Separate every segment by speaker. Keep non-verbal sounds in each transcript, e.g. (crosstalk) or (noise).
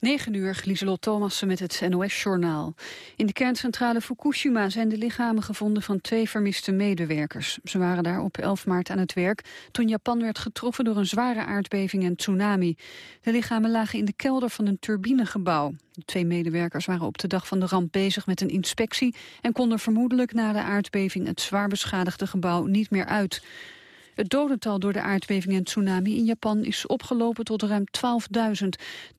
Speaker 1: 9 uur, Lieselot Thomassen met het NOS-journaal. In de kerncentrale Fukushima zijn de lichamen gevonden van twee vermiste medewerkers. Ze waren daar op 11 maart aan het werk toen Japan werd getroffen door een zware aardbeving en tsunami. De lichamen lagen in de kelder van een turbinegebouw. De twee medewerkers waren op de dag van de ramp bezig met een inspectie en konden vermoedelijk na de aardbeving het zwaar beschadigde gebouw niet meer uit. Het dodental door de aardbeving en tsunami in Japan is opgelopen tot ruim 12.000. 80%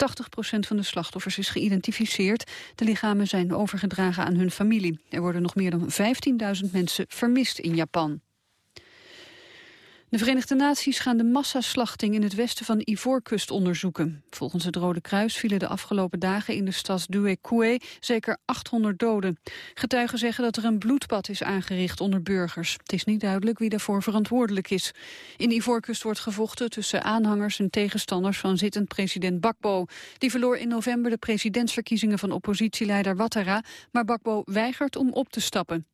Speaker 1: van de slachtoffers is geïdentificeerd. De lichamen zijn overgedragen aan hun familie. Er worden nog meer dan 15.000 mensen vermist in Japan. De Verenigde Naties gaan de massaslachting in het westen van Ivoorkust onderzoeken. Volgens het Rode Kruis vielen de afgelopen dagen in de stad Douekoué zeker 800 doden. Getuigen zeggen dat er een bloedbad is aangericht onder burgers. Het is niet duidelijk wie daarvoor verantwoordelijk is. In Ivoorkust wordt gevochten tussen aanhangers en tegenstanders van zittend president Bakbo. Die verloor in november de presidentsverkiezingen van oppositieleider Ouattara, maar Bakbo weigert om op te stappen.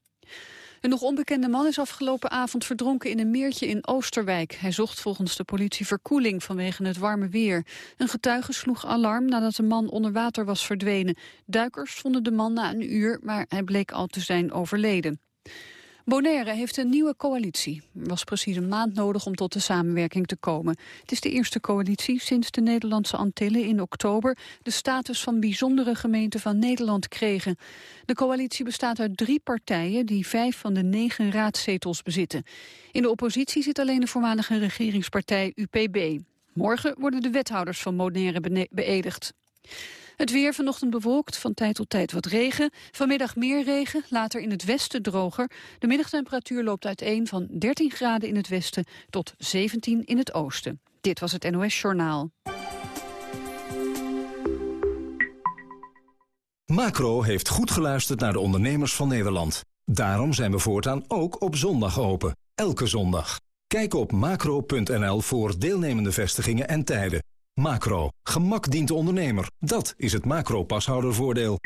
Speaker 1: Een nog onbekende man is afgelopen avond verdronken in een meertje in Oosterwijk. Hij zocht volgens de politie verkoeling vanwege het warme weer. Een getuige sloeg alarm nadat de man onder water was verdwenen. Duikers vonden de man na een uur, maar hij bleek al te zijn overleden. Bonaire heeft een nieuwe coalitie. Er was precies een maand nodig om tot de samenwerking te komen. Het is de eerste coalitie sinds de Nederlandse Antillen in oktober de status van bijzondere gemeente van Nederland kregen. De coalitie bestaat uit drie partijen die vijf van de negen raadzetels bezitten. In de oppositie zit alleen de voormalige regeringspartij UPB. Morgen worden de wethouders van Bonaire beëdigd. Het weer vanochtend bewolkt, van tijd tot tijd wat regen. Vanmiddag meer regen, later in het westen droger. De middagtemperatuur loopt uiteen van 13 graden in het westen tot 17 in het oosten. Dit was het NOS Journaal.
Speaker 2: Macro heeft goed geluisterd naar de ondernemers van Nederland. Daarom zijn we voortaan ook op zondag open. Elke zondag. Kijk op macro.nl voor deelnemende vestigingen en tijden. Macro. Gemak dient de ondernemer. Dat is het macro-pashoudervoordeel.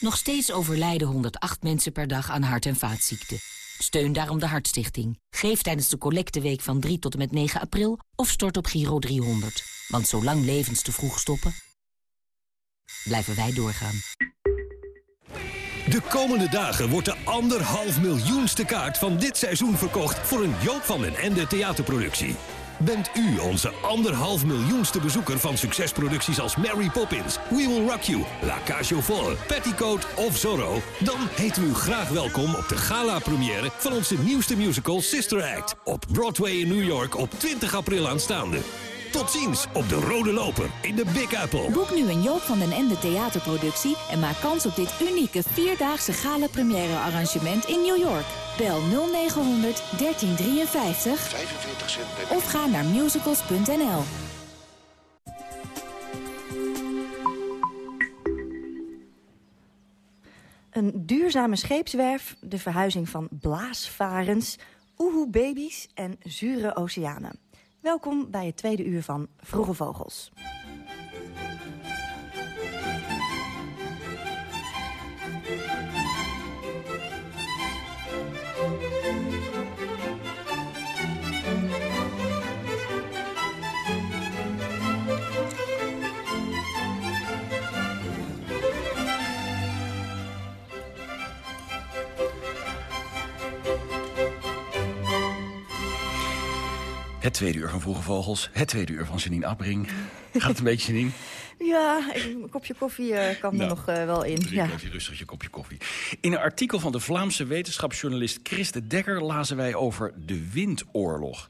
Speaker 3: Nog steeds overlijden 108 mensen per dag aan hart- en vaatziekten. Steun daarom de Hartstichting. Geef tijdens de collecteweek van 3 tot en met 9 april of stort op Giro 300. Want zolang levens te vroeg stoppen, blijven wij doorgaan.
Speaker 4: De komende dagen wordt de anderhalf miljoenste kaart van dit seizoen verkocht... voor een Joop van den Ende theaterproductie. Bent u onze anderhalf miljoenste bezoeker van succesproducties als Mary Poppins, We Will Rock You, La Cage aux Folles, Petticoat of Zorro? Dan heten we u graag welkom op de gala-première van onze nieuwste musical Sister Act op Broadway in New York op 20 april aanstaande. Tot ziens op de Rode Loper in de Big Apple.
Speaker 5: Boek nu een Joop van den Ende theaterproductie... en maak kans op dit unieke vierdaagse gala-première arrangement in New York. Bel 0900 1353 45 cent of ga naar musicals.nl.
Speaker 6: Een duurzame scheepswerf, de verhuizing van blaasvarens... oehoe baby's en zure oceanen. Welkom bij het tweede uur van Vroege Vogels.
Speaker 7: Het tweede uur van Vroege Vogels, het tweede uur van Janine Abbring. Gaat het een beetje, Janine? (laughs)
Speaker 6: Ja, een kopje koffie uh, kan er nou, nog uh, wel in.
Speaker 7: Drink ja. even rustig je kopje koffie. In een artikel van de Vlaamse wetenschapsjournalist Chris de Dekker... lazen wij over de windoorlog.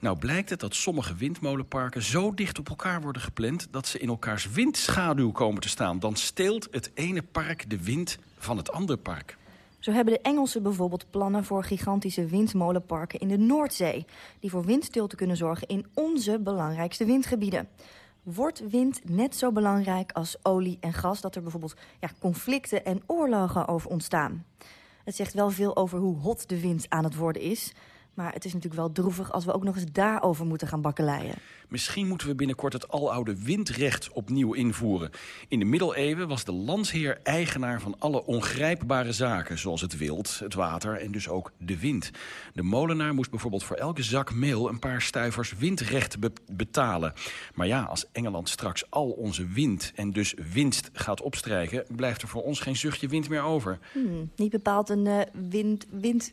Speaker 7: Nou blijkt het dat sommige windmolenparken zo dicht op elkaar worden gepland... dat ze in elkaars windschaduw komen te staan. Dan steelt het ene park de wind van het andere park.
Speaker 6: Zo hebben de Engelsen bijvoorbeeld plannen voor gigantische windmolenparken in de Noordzee... die voor windstilte kunnen zorgen in onze belangrijkste windgebieden. Wordt wind net zo belangrijk als olie en gas... dat er bijvoorbeeld ja, conflicten en oorlogen over ontstaan? Het zegt wel veel over hoe hot de wind aan het worden is... Maar het is natuurlijk wel droevig als we ook nog eens daarover moeten gaan bakkeleien.
Speaker 7: Misschien moeten we binnenkort het aloude windrecht opnieuw invoeren. In de middeleeuwen was de landsheer eigenaar van alle ongrijpbare zaken... zoals het wild, het water en dus ook de wind. De molenaar moest bijvoorbeeld voor elke zak meel... een paar stuivers windrecht betalen. Maar ja, als Engeland straks al onze wind en dus winst gaat opstrijken... blijft er voor ons geen zuchtje wind meer over.
Speaker 6: Hmm, niet bepaald een uh, wind-wind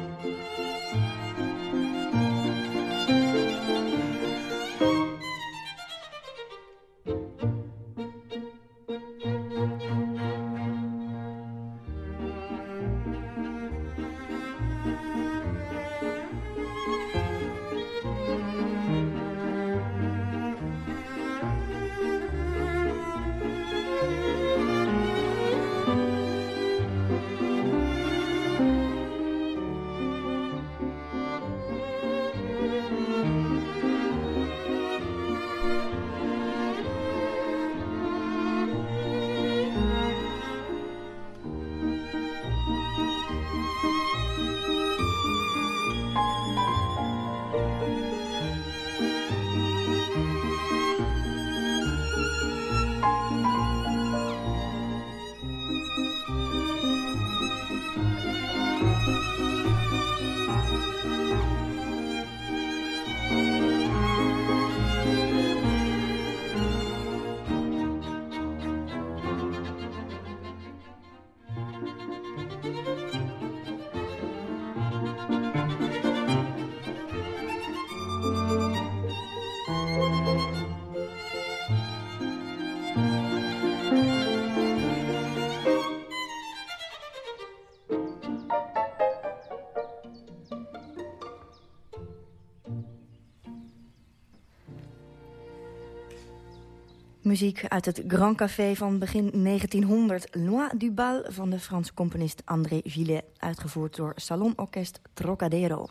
Speaker 6: Muziek uit het Grand Café van begin 1900. Loi du Bal van de Franse componist André Gillet. Uitgevoerd door Salonorkest Trocadero.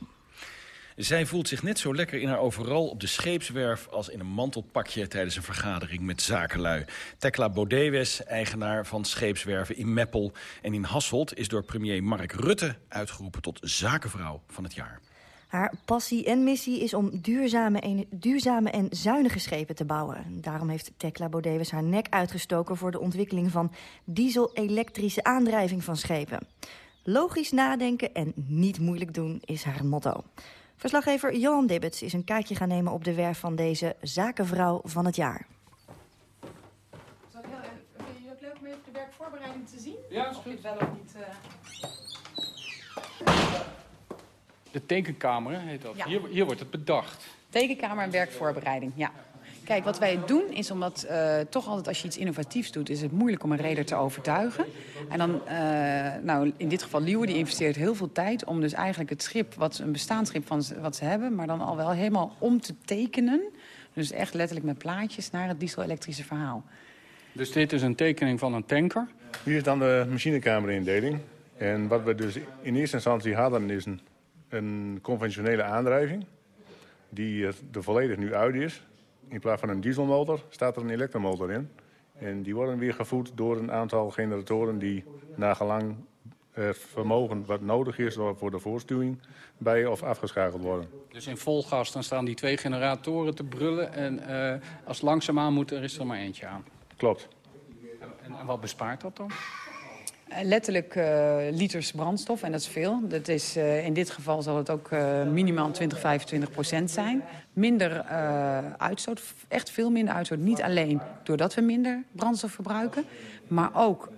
Speaker 7: Zij voelt zich net zo lekker in haar overal op de scheepswerf... als in een mantelpakje tijdens een vergadering met zakenlui. Tekla Bodewes, eigenaar van scheepswerven in Meppel en in Hasselt... is door premier Mark Rutte uitgeroepen tot zakenvrouw van het jaar.
Speaker 6: Haar passie en missie is om duurzame en, duurzame en zuinige schepen te bouwen. Daarom heeft Tekla Bodewes haar nek uitgestoken... voor de ontwikkeling van diesel-elektrische aandrijving van schepen. Logisch nadenken en niet moeilijk doen is haar motto. Verslaggever Johan Dibbets is een kijkje gaan nemen op de werf van deze zakenvrouw van het jaar.
Speaker 8: Vind je het ook leuk om even de werkvoorbereiding te zien? Ja, of je het wel of niet... Uh...
Speaker 9: De tekenkamer heet dat. Hier, hier wordt het bedacht.
Speaker 8: Tekenkamer en werkvoorbereiding, ja. Kijk, wat wij doen is omdat uh, toch altijd als je iets innovatiefs doet... is het moeilijk om een reder te overtuigen. En dan, uh, nou, in dit geval Liewe, die investeert heel veel tijd... om dus eigenlijk het schip, wat een bestaansschip van wat ze hebben... maar dan al wel helemaal om te tekenen. Dus echt letterlijk met plaatjes naar het diesel-elektrische verhaal.
Speaker 9: Dus dit is een tekening van een tanker?
Speaker 10: Hier is dan de machinekamerindeling. En wat we dus in eerste instantie hadden is een een conventionele aandrijving die er volledig nu uit is. In plaats van een dieselmotor staat er een elektromotor in. En die worden weer gevoed door een aantal generatoren die nagelang het vermogen wat nodig is voor de voorstuwing bij of afgeschakeld worden.
Speaker 9: Dus in vol gas dan staan die twee generatoren te brullen en uh, als langzaamaan moet er is er maar eentje aan.
Speaker 10: Klopt.
Speaker 9: En wat bespaart dat dan?
Speaker 8: Eh, letterlijk uh, liters brandstof en dat is veel. Dat is, uh, in dit geval zal het ook minimaal 20, 25 procent zijn. Minder uitstoot, echt veel minder uitstoot. Niet alleen doordat we minder brandstof verbruiken... maar ook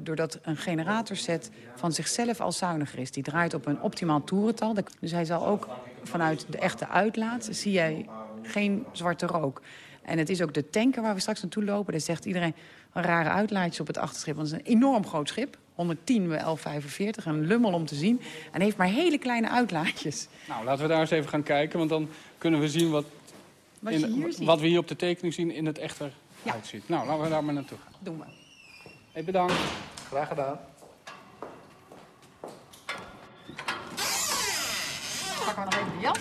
Speaker 8: doordat een generatorset van zichzelf al zuiniger is. Die draait op een optimaal toerental. Dus hij zal ook vanuit de echte uitlaat... zie jij geen zwarte rook. En het is ook de tanker waar we straks naartoe lopen. Daar zegt iedereen een rare uitlaatjes op het achterschip. Want het is een enorm groot schip. 110 bij 1145, een lummel om te zien. En heeft maar hele kleine uitlaatjes.
Speaker 9: Nou, laten we daar eens even gaan kijken, want dan kunnen we zien wat,
Speaker 8: Wat,
Speaker 9: in-
Speaker 8: je hier ziet.
Speaker 9: wat we hier op de tekening zien in het echter
Speaker 8: Ja.
Speaker 9: uitziet. Nou, laten we daar maar naartoe gaan.
Speaker 8: Doen we.
Speaker 9: Hey, bedankt.
Speaker 10: Graag gedaan.
Speaker 8: Pakken we nog even de jas.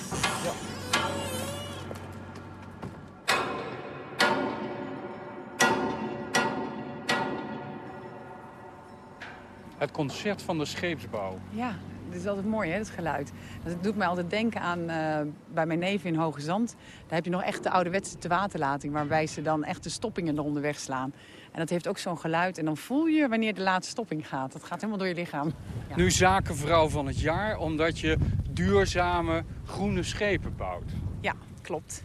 Speaker 9: Het concert van de scheepsbouw.
Speaker 8: Ja, dit is altijd mooi, hè, het geluid. Dat doet mij altijd denken aan eh, bij mijn neef in Hoge Zand. Daar heb je nog echt de ouderwetse te waterlating... waarbij ze dan echt de stoppingen eronder wegslaan. En dat heeft ook zo'n geluid. En dan voel je wanneer de laatste stopping gaat. Dat gaat helemaal door je lichaam. Ja.
Speaker 9: Nu zakenvrouw van het jaar, omdat je duurzame groene schepen bouwt.
Speaker 8: Ja, klopt.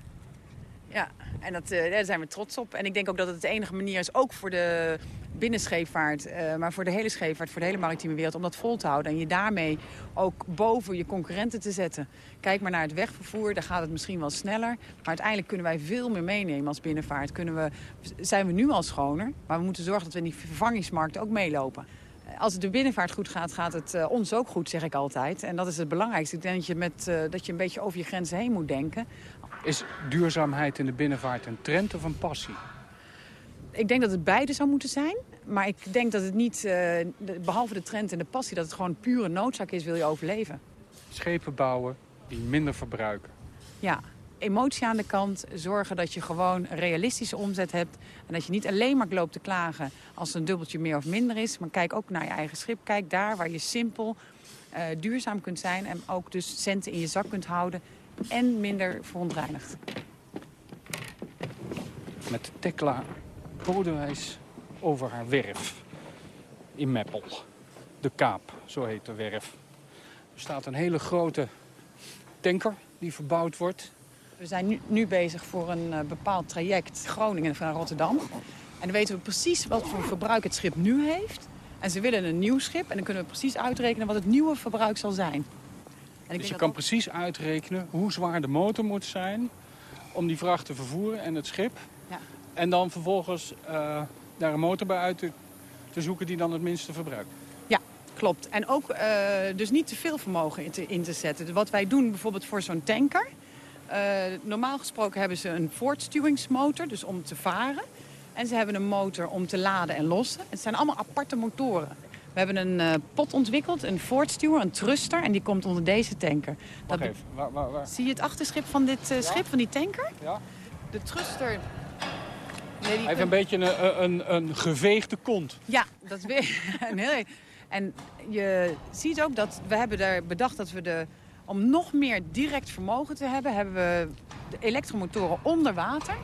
Speaker 8: Ja, en dat, eh, daar zijn we trots op. En ik denk ook dat het de enige manier is, ook voor de binnenscheepvaart... eh, maar voor de hele scheepvaart, voor de hele maritieme wereld... om dat vol te houden en je daarmee ook boven je concurrenten te zetten. Kijk maar naar het wegvervoer, daar gaat het misschien wel sneller. Maar uiteindelijk kunnen wij veel meer meenemen als binnenvaart. Kunnen we, zijn we nu al schoner, maar we moeten zorgen dat we in die vervangingsmarkt ook meelopen. Als het de binnenvaart goed gaat, gaat het eh, ons ook goed, zeg ik altijd. En dat is het belangrijkste. Ik denk dat je, met, dat je een beetje over je grenzen heen moet denken.
Speaker 9: Is duurzaamheid in de binnenvaart een trend of een passie?
Speaker 8: Ik denk dat het beide zou moeten zijn. Maar ik denk dat het niet, eh, behalve de trend en de passie... dat het gewoon pure noodzaak is, wil je overleven.
Speaker 9: Schepen bouwen die minder verbruiken.
Speaker 8: Ja, emotie aan de kant. Zorgen dat je gewoon een realistische omzet hebt. En dat je niet alleen maar loopt te klagen als het een dubbeltje meer of minder is. Maar kijk ook naar je eigen schip. Kijk daar waar je simpel eh, duurzaam kunt zijn. En ook dus centen in je zak kunt houden. En minder verontreinigd.
Speaker 9: Met Tekla Bodewijs over haar werf in Meppel. De Kaap, zo heet de werf. Er staat een hele grote tanker die verbouwd wordt.
Speaker 8: We zijn nu, nu bezig voor een eh, bepaald traject Groningen van Rotterdam. En dan weten we precies wat voor verbruik het schip nu heeft. En ze willen een nieuw schip. En dan kunnen we precies uitrekenen wat het nieuwe verbruik zal zijn. En
Speaker 9: Dus je kan
Speaker 8: ook-
Speaker 9: precies uitrekenen hoe zwaar de motor moet zijn om die vracht te vervoeren en het schip.
Speaker 8: Ja.
Speaker 9: En dan vervolgens eh, daar een motor bij uit te, te zoeken die dan het minste verbruikt.
Speaker 8: Ja, klopt. En ook eh, dus niet te veel vermogen in te, in te zetten. Dus wat wij doen bijvoorbeeld voor zo'n tanker. eh, normaal gesproken hebben ze een voortstuwingsmotor, dus om te varen. En ze hebben een motor om te laden en lossen. Het zijn allemaal aparte motoren. We hebben een eh, pot ontwikkeld, een voortstuwer, een thruster. En die komt onder deze tanker.
Speaker 9: Waar, waar, waar?
Speaker 8: Zie je het achterschip van dit eh, schip, van die tanker?
Speaker 9: Ja?
Speaker 8: De. Nee, die
Speaker 9: Hij heeft
Speaker 8: kunt-
Speaker 9: een beetje een, een, een geveegde kont.
Speaker 8: Ja, dat is weer. (laughs) En je ziet ook dat we hebben daar bedacht dat we de... Om nog meer direct vermogen te hebben, hebben we de elektromotoren onder water.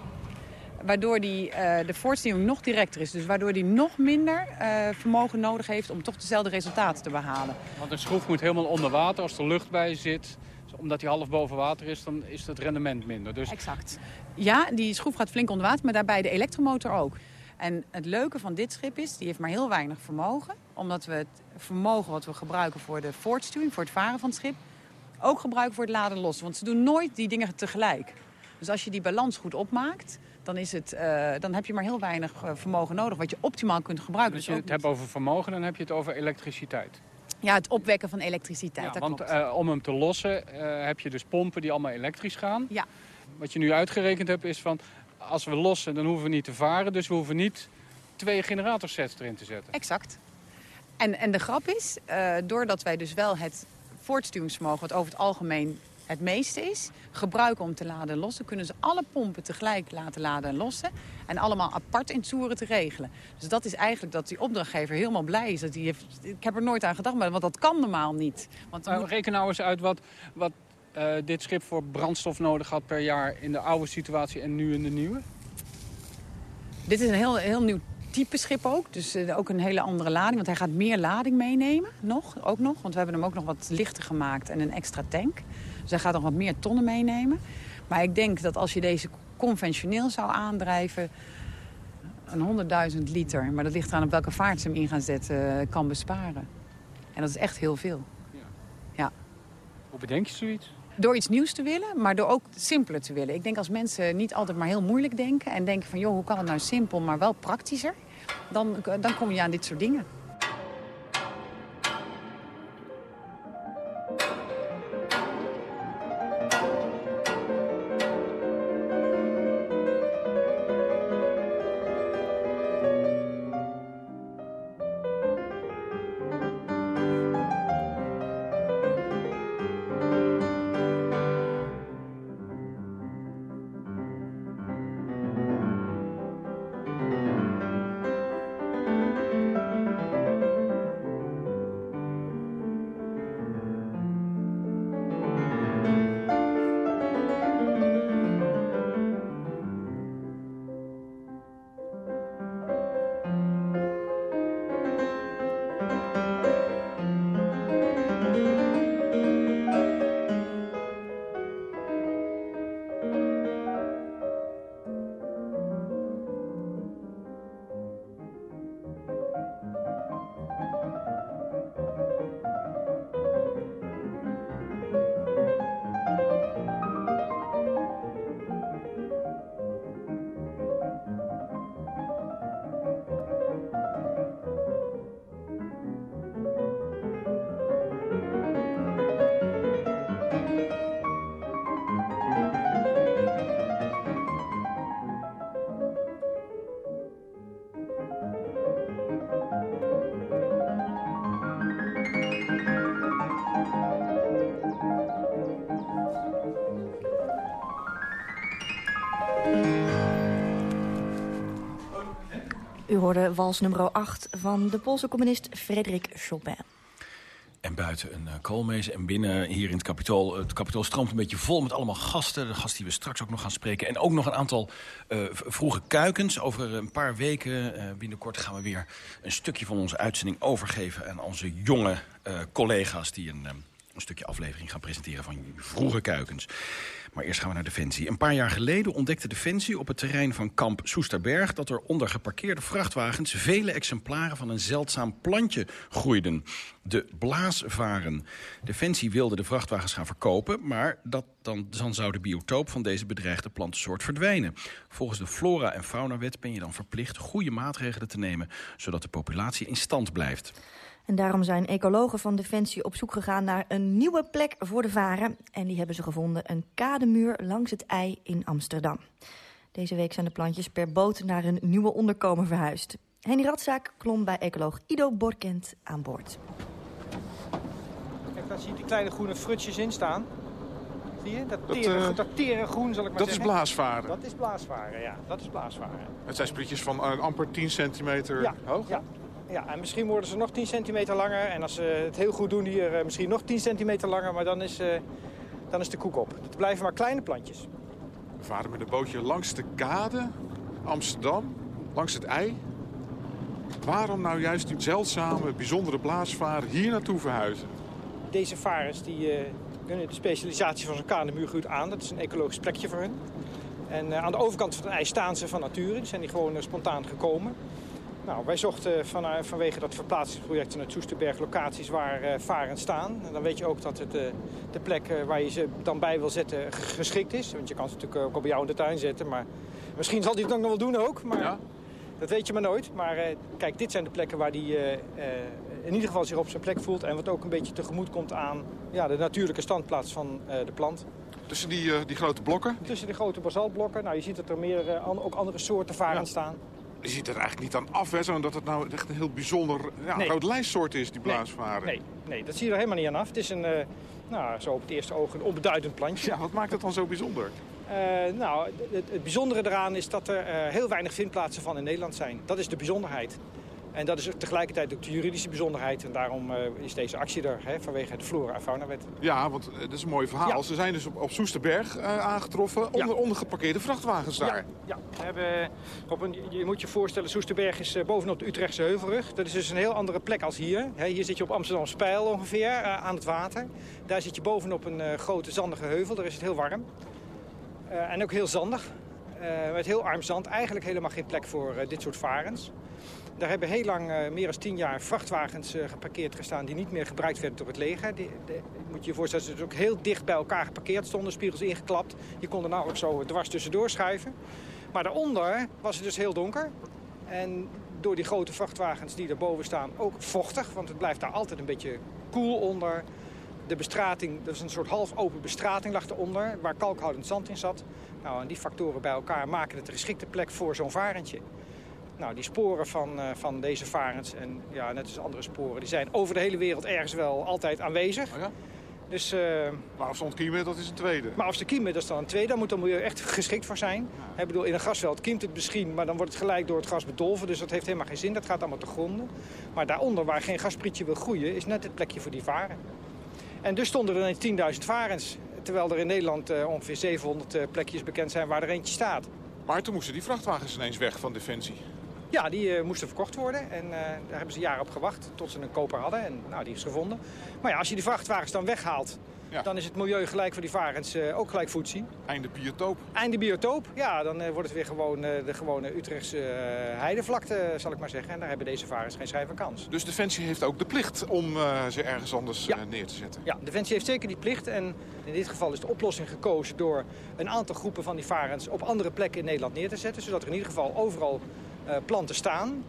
Speaker 8: Waardoor die, eh, de voortstuwing nog directer is. Dus waardoor die nog minder eh, vermogen nodig heeft om toch dezelfde resultaten te behalen.
Speaker 9: Want een schroef moet helemaal onder water. Als er lucht bij zit, omdat hij half boven water is, dan is het rendement minder. Dus
Speaker 8: Exact. Ja, die schroef gaat flink onder water, maar daarbij de elektromotor ook. En het leuke van dit schip is, die heeft maar heel weinig vermogen. Omdat we het vermogen wat we gebruiken voor de voortstuwing, voor het varen van het schip... ook gebruiken voor het laden en lossen. Want ze doen nooit die dingen tegelijk. Dus als je die balans goed opmaakt, dan, is het, eh, dan heb je maar heel weinig eh, vermogen nodig... wat je optimaal kunt gebruiken.
Speaker 9: als
Speaker 8: Dus
Speaker 9: je het hebt over vermogen, dan heb je het over elektriciteit.
Speaker 8: Ja, het opwekken van elektriciteit,
Speaker 9: Ja, want eh, om hem te lossen heb je dus pompen die allemaal elektrisch gaan.
Speaker 8: Ja.
Speaker 9: Wat je nu uitgerekend hebt is van, als we lossen, dan hoeven we niet te varen. Dus we hoeven niet twee generatorsets erin te zetten.
Speaker 8: Exact. En, en de grap is, doordat wij dus wel het voortstuwingsvermogen... wat over het algemeen het meeste is, gebruiken om te laden en lossen... kunnen ze alle pompen tegelijk laten laden en lossen... en allemaal apart in toeren te regelen. Dus dat is eigenlijk dat die opdrachtgever helemaal blij is. Dat die heeft, ik heb er nooit aan gedacht, maar, want dat kan normaal niet. Want
Speaker 9: Maar
Speaker 8: moet-
Speaker 9: reken nou eens uit wat, wat eh, dit schip voor brandstof nodig had per jaar... in de oude situatie en nu in de nieuwe.
Speaker 8: Dit is een heel, heel nieuw type schip ook. Dus eh, ook een hele andere lading. Want hij gaat meer lading meenemen, nog, ook nog. Want we hebben hem ook nog wat lichter gemaakt en een extra tank. Hij gaat nog wat meer tonnen meenemen. Maar ik denk dat als je deze conventioneel zou aandrijven... een 100.000 liter, maar dat ligt eraan op welke vaart ze hem in gaan zetten... eh, kan besparen. En dat is echt heel veel.
Speaker 9: Hoe bedenk je zoiets?
Speaker 8: Door iets nieuws te willen, maar door ook simpeler te willen. Ik denk als mensen niet altijd maar heel moeilijk denken... en denken van, joh, hoe kan het nou simpel, maar wel praktischer... dan, dan kom je aan dit soort dingen.
Speaker 6: Wals nummer 8 van de Poolse communist Frederik Chopin.
Speaker 7: En buiten een uh, koolmees en binnen hier in het Capitool. Het Capitool stroomt een beetje vol met allemaal gasten. De gasten die we straks ook nog gaan spreken. En ook nog een aantal uh, vroege kuikens. Over een paar weken, binnenkort, gaan we weer een stukje van onze uitzending overgeven... aan onze jonge collega's die een, een stukje aflevering gaan presenteren van vroege kuikens. Maar eerst gaan we naar Defensie. Een paar jaar geleden ontdekte Defensie op het terrein van kamp Soesterberg... dat er onder geparkeerde vrachtwagens vele exemplaren van een zeldzaam plantje groeiden. De blaasvaren. Defensie wilde de vrachtwagens gaan verkopen... maar dat, dan, dan zou de biotoop van deze bedreigde plantensoort verdwijnen. Volgens de Flora- en Faunawet ben je dan verplicht goede maatregelen te nemen... zodat de populatie in stand blijft.
Speaker 6: En daarom zijn ecologen van Defensie op zoek gegaan naar een nieuwe plek voor de varen. En die hebben ze gevonden, een kademuur langs het IJ in Amsterdam. Deze week zijn de plantjes per boot naar een nieuwe onderkomen verhuisd. Henny Radzaak klom bij ecoloog Ido Borkent aan boord.
Speaker 11: Kijk, daar zie je die kleine groene frutjes in staan. Zie je? Dat, tere, uh, dat tere groen, zal ik maar
Speaker 12: dat
Speaker 11: zeggen.
Speaker 12: is blaasvaren?
Speaker 11: Dat is blaasvaren, ja. Dat is blaasvaren.
Speaker 12: Het zijn sprietjes van uh, amper 10 centimeter
Speaker 11: ja,
Speaker 12: hoog?
Speaker 11: Ja, ja, en misschien worden ze nog 10 centimeter langer. En als ze het heel goed doen hier, uh, misschien nog 10 centimeter langer. Maar dan is, uh, dan is de koek op. Het blijven maar kleine plantjes.
Speaker 12: We varen met een bootje langs de kade, Amsterdam, langs het IJ. Waarom nou juist die zeldzame, bijzondere blaasvaren hier naartoe verhuizen?
Speaker 11: Deze varens die, uh, kunnen de specialisatie van zo'n kademuur goed aan. Dat is een ecologisch plekje voor hun. En aan de overkant van het IJ staan ze van nature. Die zijn die gewoon spontaan gekomen. Nou, wij zochten van, uh, vanwege dat verplaatsingsproject naar Soesterberg locaties waar uh, varen staan. En dan weet je ook dat het, uh, de plek waar je ze dan bij wil zetten geschikt is. Want je kan ze natuurlijk ook op jou in de tuin zetten. Maar misschien zal hij het ook nog wel doen ook. Maar ja. dat weet je maar nooit. Maar kijk, dit zijn de plekken waar hij in ieder geval zich op zijn plek voelt. En wat ook een beetje tegemoet komt aan ja, de natuurlijke standplaats van de plant.
Speaker 12: Tussen die, die grote blokken?
Speaker 11: Tussen die grote basaltblokken. Nou, je ziet dat er meer, ook andere soorten varen ja. staan.
Speaker 12: Je ziet er eigenlijk niet aan af, hè, zodat het nou echt een heel bijzonder ja, nee. groot lijstsoort is, die blaasvaren.
Speaker 11: Nee, nee, nee, dat zie je er helemaal niet aan af. Het is een, uh, nou, zo op het eerste oog een onbeduidend plantje.
Speaker 12: Ja, wat maakt het dan zo bijzonder?
Speaker 11: Uh, nou, het, het, bijzondere eraan is dat er uh, heel weinig vindplaatsen van in Nederland zijn. Dat is de bijzonderheid. En dat is tegelijkertijd ook de juridische bijzonderheid. En daarom uh, is deze actie er, hè, vanwege de Flora- en Faunawet.
Speaker 12: Ja, want uh, dat is een mooi verhaal. Ja. Ze zijn dus op, op Soesterberg uh, aangetroffen, onder, ja. onder geparkeerde vrachtwagens daar.
Speaker 11: Ja, ja. We hebben op een, je moet je voorstellen, Soesterberg is bovenop de Utrechtse Heuvelrug. Dat is dus een heel andere plek als hier. Hier zit je op Amsterdam Spijl ongeveer, aan het water. Daar zit je bovenop een grote zandige heuvel, daar is het heel warm. en ook heel zandig. eh, met heel arm zand. Eigenlijk helemaal geen plek voor eh, dit soort varens. Daar hebben heel lang, eh, meer dan tien jaar, vrachtwagens eh, geparkeerd gestaan... die niet meer gebruikt werden door het leger. Die, moet je je voorstellen, dat ze dus ook heel dicht bij elkaar geparkeerd stonden. Spiegels ingeklapt. Je kon er nauwelijks zo dwars tussendoor schuiven. Maar daaronder was het dus heel donker. En door die grote vrachtwagens die daarboven staan ook vochtig. Want het blijft daar altijd een beetje koel onder. De bestrating, dat is een soort half open bestrating lag eronder. Waar kalkhoudend zand in zat. Nou, en die factoren bij elkaar maken het een geschikte plek voor zo'n varentje. Nou, die sporen van, eh, van deze varens en ja, net als andere sporen... die zijn over de hele wereld ergens wel altijd aanwezig.
Speaker 12: Oh ja?
Speaker 11: Dus, eh,
Speaker 12: Maar of ze ontkiemen, dat is een tweede.
Speaker 11: maar als ze kiemen, dat is dan een tweede. Daar moet, je echt geschikt voor zijn. Ik bedoel, in een grasveld kiemt het misschien, maar dan wordt het gelijk door het gras bedolven. Dus dat heeft helemaal geen zin. Dat gaat allemaal te gronden. Maar daaronder, waar geen gasprietje wil groeien, is net het plekje voor die varen. En dus stonden er ineens 10.000 varens. Terwijl er in Nederland eh, ongeveer 700 eh, plekjes bekend zijn waar er eentje staat.
Speaker 12: Maar toen moesten die vrachtwagens ineens weg van Defensie.
Speaker 11: Ja, die eh, moesten verkocht worden. En eh, daar hebben ze jaren op gewacht tot ze een koper hadden. En nou, die is gevonden. Maar ja, als je die vrachtwagens dan weghaalt...
Speaker 12: Ja.
Speaker 11: dan is het milieu gelijk voor die varens eh, ook gelijk voedsel.
Speaker 12: Einde biotoop.
Speaker 11: Einde biotoop, ja, dan wordt het weer gewoon de gewone Utrechtse heidevlakte, zal ik maar zeggen. En daar hebben deze varens geen schijn van kans.
Speaker 12: Dus Defensie heeft ook de plicht om ze ergens anders neer te zetten.
Speaker 11: Ja, Defensie heeft zeker die plicht. En in dit geval is de oplossing gekozen door een aantal groepen van die varens op andere plekken in Nederland neer te zetten. Zodat er in ieder geval overal planten staan.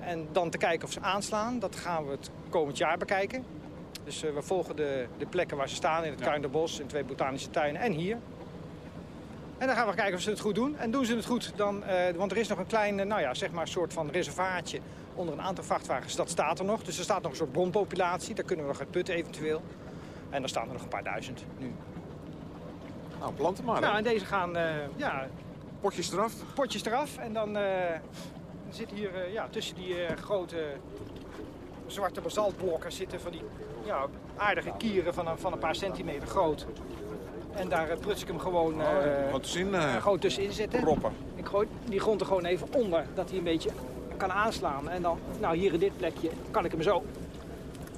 Speaker 11: En dan te kijken of ze aanslaan. Dat gaan we het komend jaar bekijken. Dus eh, we volgen de, de plekken waar ze staan in het Kuinderbos, in twee botanische tuinen en hier. En dan gaan we kijken of ze het goed doen. En doen ze het goed, dan, eh, want er is nog een klein, eh, nou ja, zeg maar, soort van reservaatje onder een aantal vrachtwagens. Dat staat er nog. Dus er staat nog een soort bronpopulatie. Daar kunnen we nog uit putten eventueel. En dan staan er nog een paar duizend nu.
Speaker 12: Nou, planten maar.
Speaker 11: Nou, en deze gaan, eh, ja,
Speaker 12: Potjes eraf.
Speaker 11: potjes eraf. En dan eh zit hier eh, ja, tussen die eh, grote zwarte basaltblokken zitten van die ja, aardige kieren van een, van een paar centimeter groot. En daar eh, pruts ik hem gewoon, eh,
Speaker 12: Gewoon tussenin,
Speaker 11: gewoon tussenin zitten.
Speaker 12: proppen.
Speaker 11: Ik gooi die grond er gewoon even onder, dat hij een beetje kan aanslaan. En dan, nou hier in dit plekje, kan ik hem zo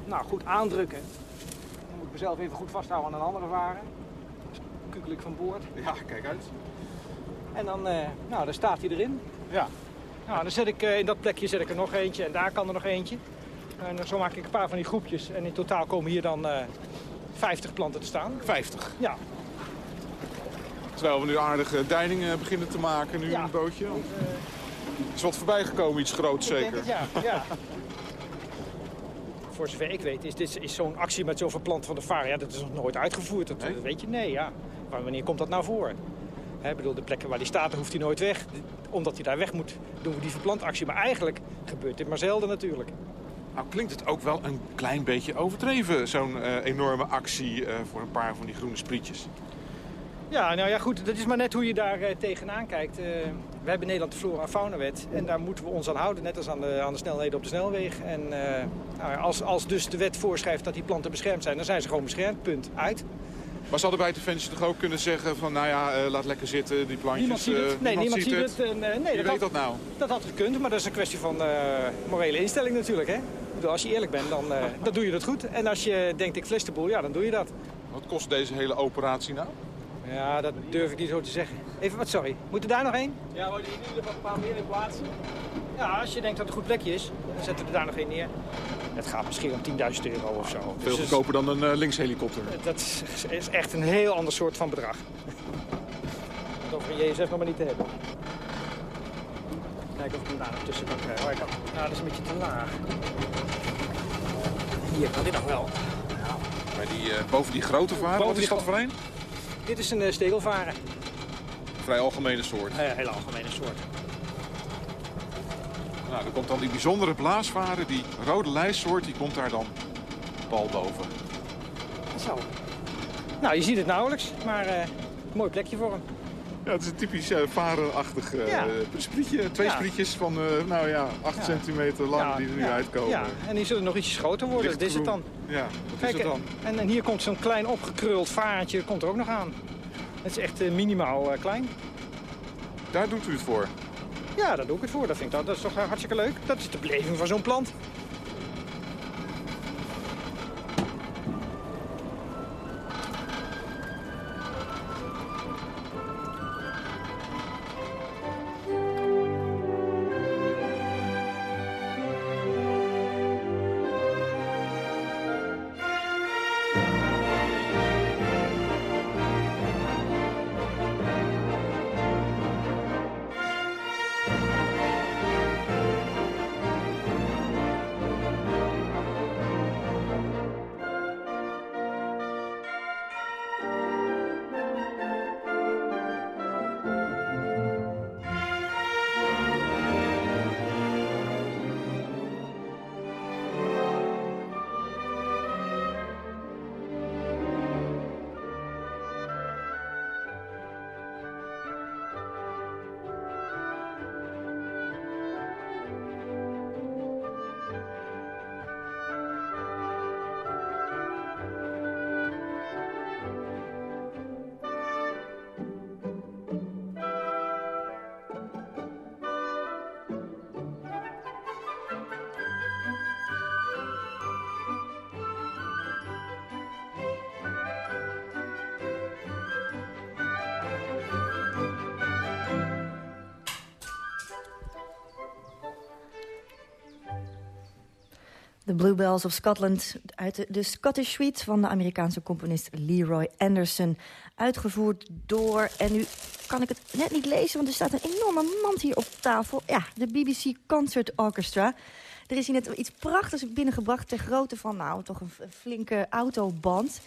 Speaker 11: nou, goed aandrukken. Dan moet ik mezelf even goed vasthouden aan een andere varen. Kukel ik van boord.
Speaker 12: Ja, kijk uit.
Speaker 11: En dan, nou, dan staat hij erin.
Speaker 12: Ja.
Speaker 11: Nou, dan zet ik, eh, in dat plekje zet ik er nog eentje en daar kan er nog eentje. En zo maak ik een paar van die groepjes. En in totaal komen hier dan eh 50 planten te staan.
Speaker 12: 50.
Speaker 11: Ja.
Speaker 12: Terwijl we nu aardige deiningen beginnen te maken nu in het bootje. is wat voorbij gekomen, iets groots zeker.
Speaker 11: het, ja. ja. (laughs) Voor zover ik weet is, dit, is zo'n actie met zoveel planten van de. Ja, dat is nog nooit uitgevoerd. Dat, dat weet je, nee, ja. Maar wanneer komt dat nou voor? Ik bedoel, de plekken waar die staat, hoeft hij nooit weg. Omdat hij daar weg moet, doen we die verplantactie. Maar eigenlijk gebeurt dit maar zelden natuurlijk.
Speaker 12: Nou klinkt het ook wel een klein beetje overdreven, zo'n eh, enorme actie eh, voor een paar van die groene sprietjes.
Speaker 11: Ja, nou ja, goed. Dat is maar net hoe je daar eh, tegenaan kijkt. We hebben Nederland de Flora- en Faunawet. En daar moeten we ons aan houden, net als aan de, aan de snelheden op de snelweg. En nou als, als dus de wet voorschrijft dat die planten beschermd zijn, dan zijn ze gewoon beschermd. Punt. Uit.
Speaker 12: Maar ze hadden bij Defensie toch ook kunnen zeggen van, nou ja, eh, laat lekker zitten, die plantjes.
Speaker 11: Niemand ziet het.
Speaker 12: eh,
Speaker 11: Nee, niemand ziet het. En, eh, nee,
Speaker 12: Wie
Speaker 11: dat
Speaker 12: weet
Speaker 11: had-
Speaker 12: dat nou?
Speaker 11: Dat had gekund, maar dat is een kwestie van eh, morele instelling natuurlijk. Hè? Ik bedoel, als je eerlijk bent, dan, eh, dan doe je dat goed. En als je denkt, ik fles de boel, ja, dan doe je dat.
Speaker 12: Wat kost deze hele operatie nou?
Speaker 11: Ja, dat durf ik niet zo te zeggen. Even wat, sorry. Moet er daar nog één?
Speaker 13: Ja, wil je in ieder geval een paar meer in plaatsen?
Speaker 11: Ja, als je denkt dat het een goed plekje is, dan zetten we er daar nog één neer. Het gaat misschien om 10.000 euro of zo.
Speaker 12: Veel
Speaker 11: Dus
Speaker 12: goedkoper dan een eh, linkshelikopter.
Speaker 11: Dat is- is echt een heel ander soort van bedrag. Dat over een JSF nog maar niet te hebben. Kijken of ik hem daar nog tussen kan krijgen. Oh, ik kan. Nou, dat is een beetje te laag. Hier kan dit nog wel.
Speaker 12: Bij die, eh, boven die grote varen,
Speaker 11: Boven
Speaker 12: wat is dat voor een?
Speaker 11: Dit is een uh, stegelvaren.
Speaker 12: Vrij algemene soort.
Speaker 11: Een hele algemene soort.
Speaker 12: Nou, er komt dan die bijzondere blaasvaren, die rode lijstsoort, die komt daar dan pal boven.
Speaker 11: Zo. Nou, je ziet het nauwelijks, maar eh mooi plekje voor hem.
Speaker 12: Ja, het is een typisch eh, varenachtig eh,
Speaker 11: Ja.
Speaker 12: sprietje. Twee
Speaker 11: Ja.
Speaker 12: sprietjes van, eh, nou ja, 8
Speaker 11: Ja.
Speaker 12: centimeter lang
Speaker 11: Ja,
Speaker 12: die er nu
Speaker 11: ja,
Speaker 12: uitkomen.
Speaker 11: Ja, en die zullen nog ietsjes groter worden. Dat is het dan.
Speaker 12: Ja, wat
Speaker 11: Kijk,
Speaker 12: is het dan?
Speaker 11: En, en hier komt zo'n klein opgekruld varentje komt er ook nog aan. Het is echt minimaal eh, klein.
Speaker 12: Daar doet u het voor?
Speaker 11: Ja, daar doe ik het voor. Dat, vind ik, dat, dat is toch eh, hartstikke leuk. Dat is de beleving van zo'n plant.
Speaker 6: The Bluebells of Scotland uit de Scottish Suite van de Amerikaanse componist Leroy Anderson. Uitgevoerd door, en nu kan ik het net niet lezen, want er staat een enorme mand hier op tafel. Ja, de BBC Concert Orchestra. Er is hier net iets prachtigs binnengebracht ter grootte van, nou, toch een flinke autoband.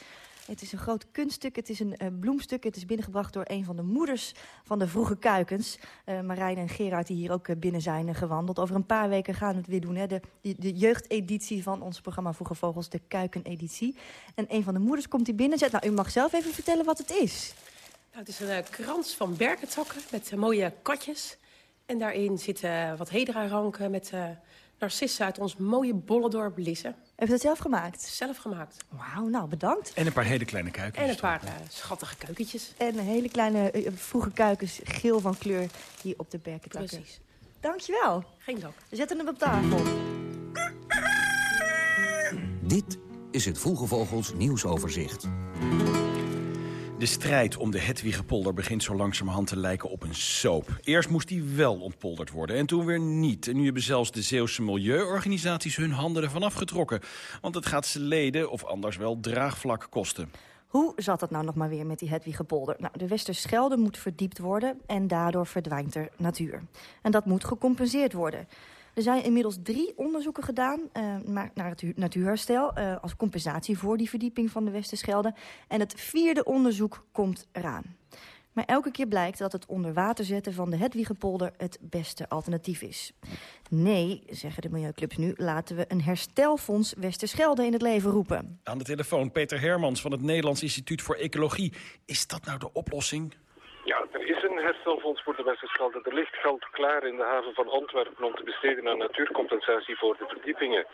Speaker 6: Het is een groot kunststuk, het is een uh, bloemstuk. Het is binnengebracht door een van de moeders van de vroege kuikens. Uh, Marijn en Gerard die hier ook uh, binnen zijn gewandeld. Over een paar weken gaan we het weer doen. Hè? De, de, de jeugdeditie van ons programma Vroege Vogels, de kuikeneditie. En een van de moeders komt hier binnen en zegt... nou, u mag zelf even vertellen wat het is.
Speaker 14: Nou, het is een krans van berkentakken met mooie katjes. En daarin zitten wat hedera-ranken met narcissen uit ons mooie bollendorp Lisse.
Speaker 6: Heeft het zelf gemaakt?
Speaker 14: Zelf gemaakt.
Speaker 6: Wauw, nou bedankt.
Speaker 7: En een paar hele kleine kuikens.
Speaker 14: En een paar uh, schattige keukentjes.
Speaker 6: En hele kleine uh, vroege kuikens, geel van kleur, hier op de berkentakken.
Speaker 14: Precies.
Speaker 6: Dankjewel.
Speaker 14: Geen dank.
Speaker 6: We zetten hem op tafel.
Speaker 15: Dit is het Vroege Vogels nieuwsoverzicht.
Speaker 7: De strijd om de Hedwigepolder begint zo langzamerhand te lijken op een soap. Eerst moest die wel ontpolderd worden en toen weer niet. En nu hebben zelfs de Zeeuwse milieuorganisaties hun handen ervan afgetrokken. Want het gaat ze leden of anders wel draagvlak kosten.
Speaker 6: Hoe zat het nou nog maar weer met die Hedwigepolder? Nou, de Westerschelde moet verdiept worden en daardoor verdwijnt er natuur. En dat moet gecompenseerd worden. Er zijn inmiddels drie onderzoeken gedaan uh, naar het natuurherstel... Uh, als compensatie voor die verdieping van de Westerschelde. En het vierde onderzoek komt eraan. Maar elke keer blijkt dat het onder water zetten van de Hedwigepolder het beste alternatief is. Nee, zeggen de milieuclubs nu, laten we een herstelfonds Westerschelde in het leven roepen.
Speaker 7: Aan de telefoon Peter Hermans van het Nederlands Instituut voor Ecologie. Is dat nou de oplossing?
Speaker 16: Ja, er is een herstelfonds voor de Westerschelde. Er ligt geld klaar in de haven van Antwerpen om te besteden aan natuurcompensatie voor de verdiepingen.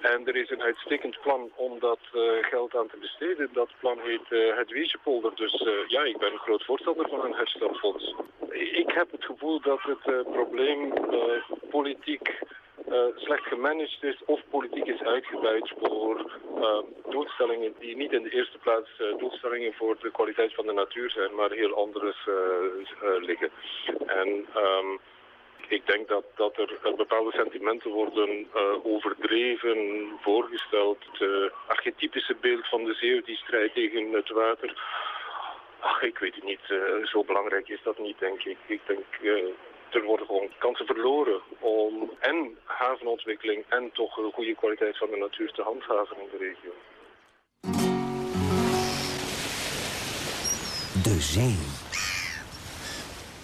Speaker 16: En er is een uitstekend plan om dat uh, geld aan te besteden. Dat plan heet uh, het Wiesjepolder. Dus uh, ja, ik ben een groot voorstander van een herstelfonds. Ik heb het gevoel dat het probleem politiek slecht gemanaged is of politiek is uitgebuit voor uh, doelstellingen die niet in de eerste plaats uh, doelstellingen voor de kwaliteit van de natuur zijn, maar heel anders liggen. En um, ik denk dat, dat er bepaalde sentimenten worden overdreven, voorgesteld. Het archetypische beeld van de zeeuw die strijdt tegen het water. Ach, ik weet het niet. zo belangrijk is dat niet, denk ik. Ik denk er worden gewoon kansen verloren om en havenontwikkeling en toch een goede kwaliteit van de natuur te handhaven in de regio.
Speaker 15: De zee.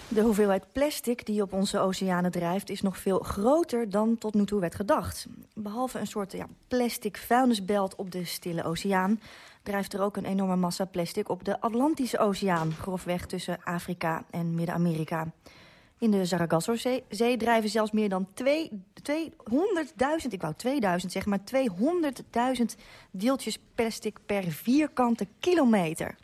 Speaker 6: De hoeveelheid plastic die op onze oceanen drijft... is nog veel groter dan tot nu toe werd gedacht. Behalve een soort ja, plastic vuilnisbelt op de Stille Oceaan... drijft er ook een enorme massa plastic op de Atlantische Oceaan... grofweg tussen Afrika en Midden-Amerika. In de Sargasso-zee drijven zelfs meer dan 200.000, ik wou 2000 zeg maar, 200.000 deeltjes plastic per vierkante kilometer.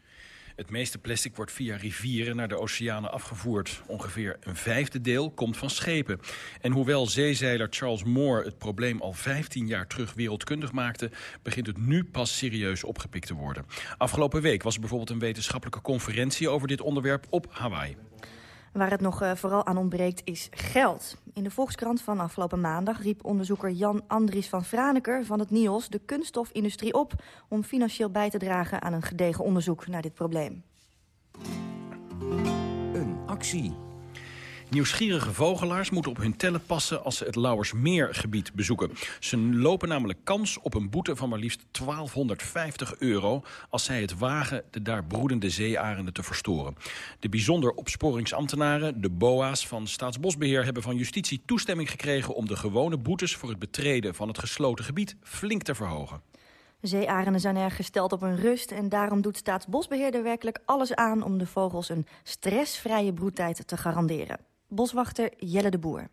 Speaker 7: Het meeste plastic wordt via rivieren naar de oceanen afgevoerd. Ongeveer een vijfde deel komt van schepen. En hoewel zeezeiler Charles Moore het probleem al 15 jaar terug wereldkundig maakte... begint het nu pas serieus opgepikt te worden. Afgelopen week was er bijvoorbeeld een wetenschappelijke conferentie over dit onderwerp op Hawaii.
Speaker 6: Waar het nog uh, vooral aan ontbreekt is geld. In de Volkskrant van afgelopen maandag riep onderzoeker Jan Andries van Franeker van het NIOS de kunststofindustrie op om financieel bij te dragen aan een gedegen onderzoek naar dit probleem.
Speaker 15: Een actie
Speaker 7: Nieuwsgierige vogelaars moeten op hun tellen passen als ze het Lauwersmeergebied bezoeken. Ze lopen namelijk kans op een boete van maar liefst 1250 euro... als zij het wagen de daar broedende zeearenden te verstoren. De bijzonder opsporingsambtenaren, de BOA's van Staatsbosbeheer... hebben van justitie toestemming gekregen om de gewone boetes... voor het betreden van het gesloten gebied flink te verhogen.
Speaker 6: Zeearenden zijn erg gesteld op hun rust... en daarom doet Staatsbosbeheer er werkelijk alles aan... om de vogels een stressvrije broedtijd te garanderen boswachter Jelle de Boer.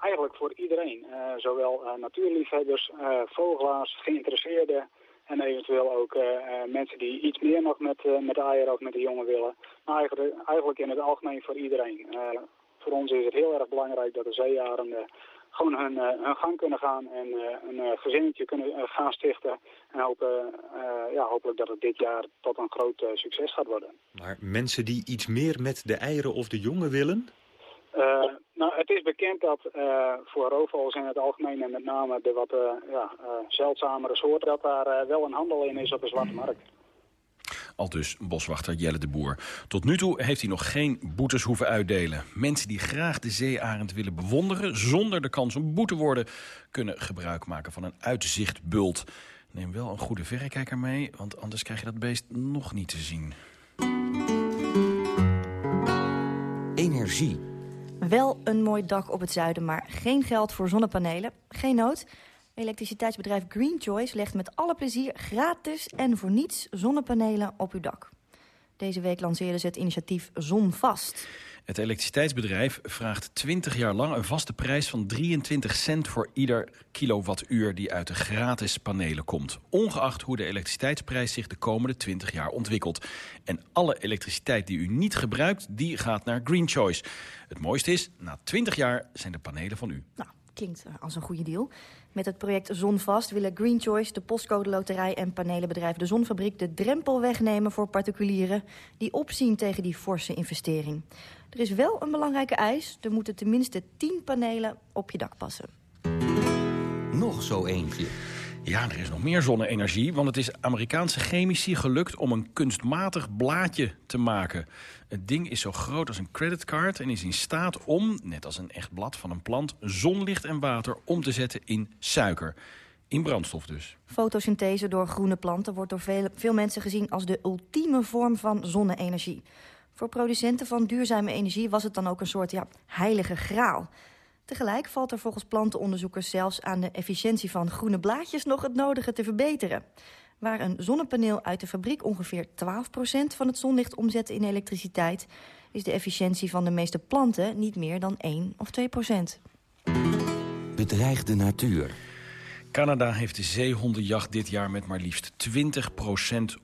Speaker 17: Eigenlijk voor iedereen, uh, zowel uh, natuurliefhebbers, uh, vogelaars, geïnteresseerden... en eventueel ook mensen die iets meer nog met, met de eieren of met de jongen willen. Maar eigenlijk, eigenlijk in het algemeen voor iedereen. voor ons is het heel erg belangrijk dat de zeearenden gewoon hun, hun gang kunnen gaan en een gezinnetje kunnen gaan stichten. En hopen, ja, hopelijk dat het dit jaar tot een groot succes gaat worden.
Speaker 18: Maar mensen die iets meer met de eieren of de jongen willen?
Speaker 17: Uh, nou, het is bekend dat uh, voor roofvogels in het algemeen en met name de wat uh, ja, zeldzamere soorten, dat daar wel een handel in is op de zwarte markt.
Speaker 7: Al dus boswachter Jelle de Boer. Tot nu toe heeft hij nog geen boetes hoeven uitdelen. Mensen die graag de zeearend willen bewonderen... zonder de kans om boete te worden... kunnen gebruik maken van een uitzichtbult. Neem wel een goede verrekijker mee, want anders krijg je dat beest nog niet te zien.
Speaker 15: Energie.
Speaker 6: Wel een mooi dak op het zuiden, maar geen geld voor zonnepanelen. Geen nood. Elektriciteitsbedrijf Green Choice legt met alle plezier gratis en voor niets zonnepanelen op uw dak. Deze week lanceerden ze het initiatief Zonvast.
Speaker 7: Het elektriciteitsbedrijf vraagt 20 jaar lang een vaste prijs van 23 cent voor ieder kilowattuur die uit de gratis panelen komt. Ongeacht hoe de elektriciteitsprijs zich de komende 20 jaar ontwikkelt. En alle elektriciteit die u niet gebruikt, die gaat naar Green Choice. Het mooiste is, na 20 jaar zijn de panelen van u.
Speaker 6: Nou, klinkt als een goede deal. Met het project Zonvast willen Green Choice, de postcode loterij en panelenbedrijf De Zonfabriek de drempel wegnemen voor particulieren die opzien tegen die forse investering. Er is wel een belangrijke eis. Er moeten tenminste 10 panelen op je dak passen.
Speaker 15: Nog zo eentje.
Speaker 7: Ja, er is nog meer zonne-energie, want het is Amerikaanse chemici gelukt om een kunstmatig blaadje te maken. Het ding is zo groot als een creditcard en is in staat om, net als een echt blad van een plant, zonlicht en water om te zetten in suiker. In brandstof dus.
Speaker 6: Fotosynthese door groene planten wordt door veel, veel mensen gezien als de ultieme vorm van zonne-energie. Voor producenten van duurzame energie was het dan ook een soort ja, heilige graal. Tegelijk valt er volgens plantenonderzoekers zelfs aan de efficiëntie van groene blaadjes nog het nodige te verbeteren. Waar een zonnepaneel uit de fabriek ongeveer 12% van het zonlicht omzet in elektriciteit, is de efficiëntie van de meeste planten niet meer dan 1 of 2%.
Speaker 15: Bedreigde natuur.
Speaker 7: Canada heeft de zeehondenjacht dit jaar met maar liefst 20%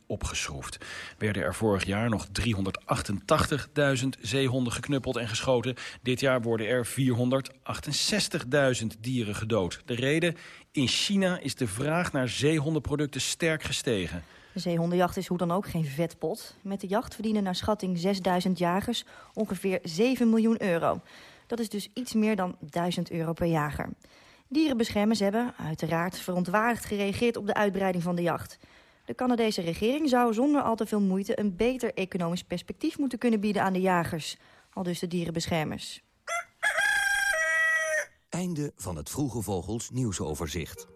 Speaker 7: opgeschroefd. Werden er vorig jaar nog 388.000 zeehonden geknuppeld en geschoten. Dit jaar worden er 468.000 dieren gedood. De reden? In China is de vraag naar zeehondenproducten sterk gestegen.
Speaker 6: De zeehondenjacht is hoe dan ook geen vetpot. Met de jacht verdienen naar schatting 6000 jagers ongeveer 7 miljoen euro. Dat is dus iets meer dan 1000 euro per jager. Dierenbeschermers hebben uiteraard verontwaardigd gereageerd op de uitbreiding van de jacht. De Canadese regering zou zonder al te veel moeite een beter economisch perspectief moeten kunnen bieden aan de jagers. Al dus de dierenbeschermers.
Speaker 15: Einde van het Vroege Vogels nieuwsoverzicht.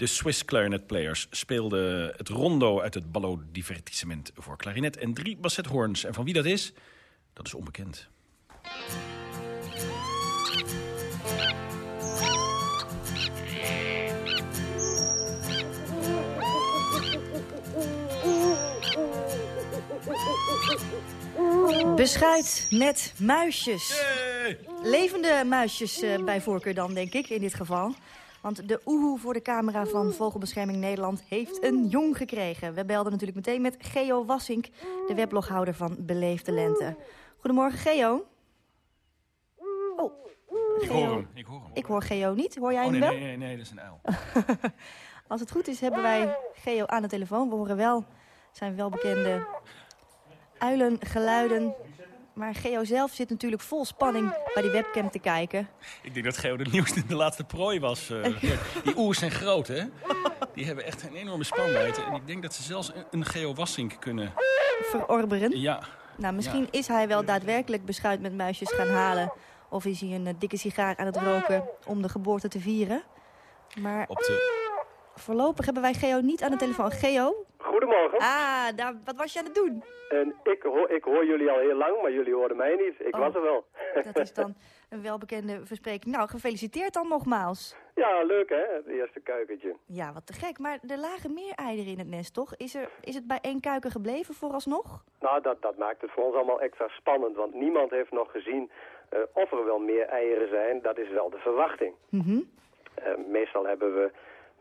Speaker 7: De Swiss Clarinet Players speelden het rondo uit het Ballo Divertissement voor klarinet en drie bassethoorns. En van wie dat is, dat is onbekend.
Speaker 6: Beschuit met muisjes. Levende muisjes uh, bij voorkeur dan, denk ik, in dit geval. Want de oehoe voor de camera van Vogelbescherming Nederland heeft een jong gekregen. We belden natuurlijk meteen met Geo Wassink, de webloghouder van Beleefde Lente. Goedemorgen, Geo. Oh,
Speaker 7: Ik
Speaker 6: Geo?
Speaker 7: hoor hem, ik hoor hem.
Speaker 6: Ik hoor Geo niet. Hoor jij
Speaker 7: Oh,
Speaker 6: hem
Speaker 7: nee,
Speaker 6: wel?
Speaker 7: nee, nee, nee, dat is een uil. (laughs)
Speaker 6: Als het goed is, hebben wij Geo aan de telefoon. We horen wel zijn welbekende uilengeluiden. Maar Geo zelf zit natuurlijk vol spanning bij die webcam te kijken.
Speaker 7: Ik denk dat Geo de nieuwste, de laatste prooi was. eh. (laughs) die oers zijn groot, hè? Die hebben echt een enorme spanwijdte. En ik denk dat ze zelfs een, een Geo Wassink kunnen...
Speaker 6: Verorberen.
Speaker 7: Ja.
Speaker 6: Nou, misschien is hij wel daadwerkelijk beschuit met muisjes gaan halen. Of is hij een eh, dikke sigaar aan het roken om de geboorte te vieren. Maar
Speaker 7: Op de...
Speaker 6: voorlopig hebben wij Geo niet aan de telefoon. Geo?
Speaker 18: Goedemorgen.
Speaker 6: Ah, daar, wat was je aan het doen?
Speaker 18: En ik hoor, ik hoor jullie al heel lang, maar jullie hoorden mij niet. Ik
Speaker 6: Oh.
Speaker 18: was er wel.
Speaker 6: Dat is dan een welbekende verspreking. Nou, gefeliciteerd dan nogmaals.
Speaker 18: ja, leuk hè, het eerste kuikentje.
Speaker 6: Ja, wat te gek. Maar er lagen meer eieren in het nest, toch? Is, er, is het bij één kuiken gebleven vooralsnog?
Speaker 18: Nou, dat, dat maakt het voor ons allemaal extra spannend, want niemand heeft nog gezien eh, of er wel meer eieren zijn. Dat is wel de verwachting.
Speaker 6: Mhm.
Speaker 18: Eh, meestal hebben we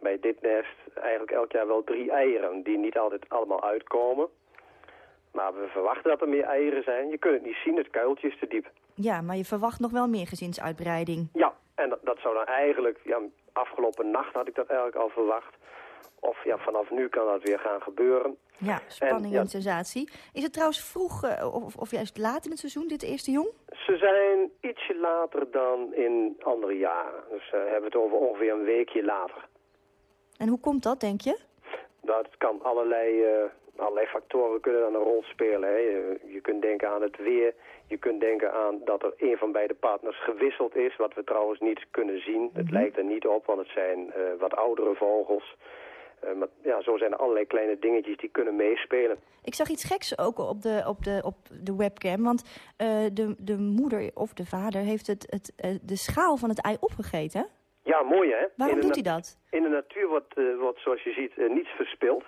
Speaker 18: bij dit nest eigenlijk elk jaar wel drie eieren, die niet altijd allemaal uitkomen. Maar we verwachten dat er meer eieren zijn. Je kunt het niet zien, het kuiltje is te diep.
Speaker 6: Ja, maar je verwacht nog wel meer gezinsuitbreiding.
Speaker 18: Ja, en dat, dat zou dan eigenlijk, ja, afgelopen nacht had ik dat eigenlijk al verwacht. Of ja, vanaf nu kan dat weer gaan gebeuren.
Speaker 6: Ja, spanning
Speaker 18: En,
Speaker 6: sensatie. Is het trouwens vroeg eh, of, of juist laat in het seizoen, dit eerste jong?
Speaker 18: Ze zijn ietsje later dan in andere jaren. Dus uh, hebben we het over ongeveer een weekje later.
Speaker 6: En hoe komt dat, denk je?
Speaker 18: Dat kan allerlei, uh, allerlei factoren kunnen dan een rol spelen. Hè. Je, je, kunt denken aan het weer. Je kunt denken aan dat er een van beide partners gewisseld is. Wat we trouwens niet kunnen zien. Mm -hmm. Het lijkt er niet op, want het zijn uh, wat oudere vogels. Uh, maar ja, zo zijn er allerlei kleine dingetjes die kunnen meespelen.
Speaker 6: Ik zag iets geks ook op de, op de, op de webcam. Want de, de moeder of de vader heeft het, het, de schaal van het ei opgegeten.
Speaker 18: Ja, mooi hè?
Speaker 6: Waarom doet hij dat?
Speaker 18: In de natuur wordt, wordt zoals je ziet, niets verspild.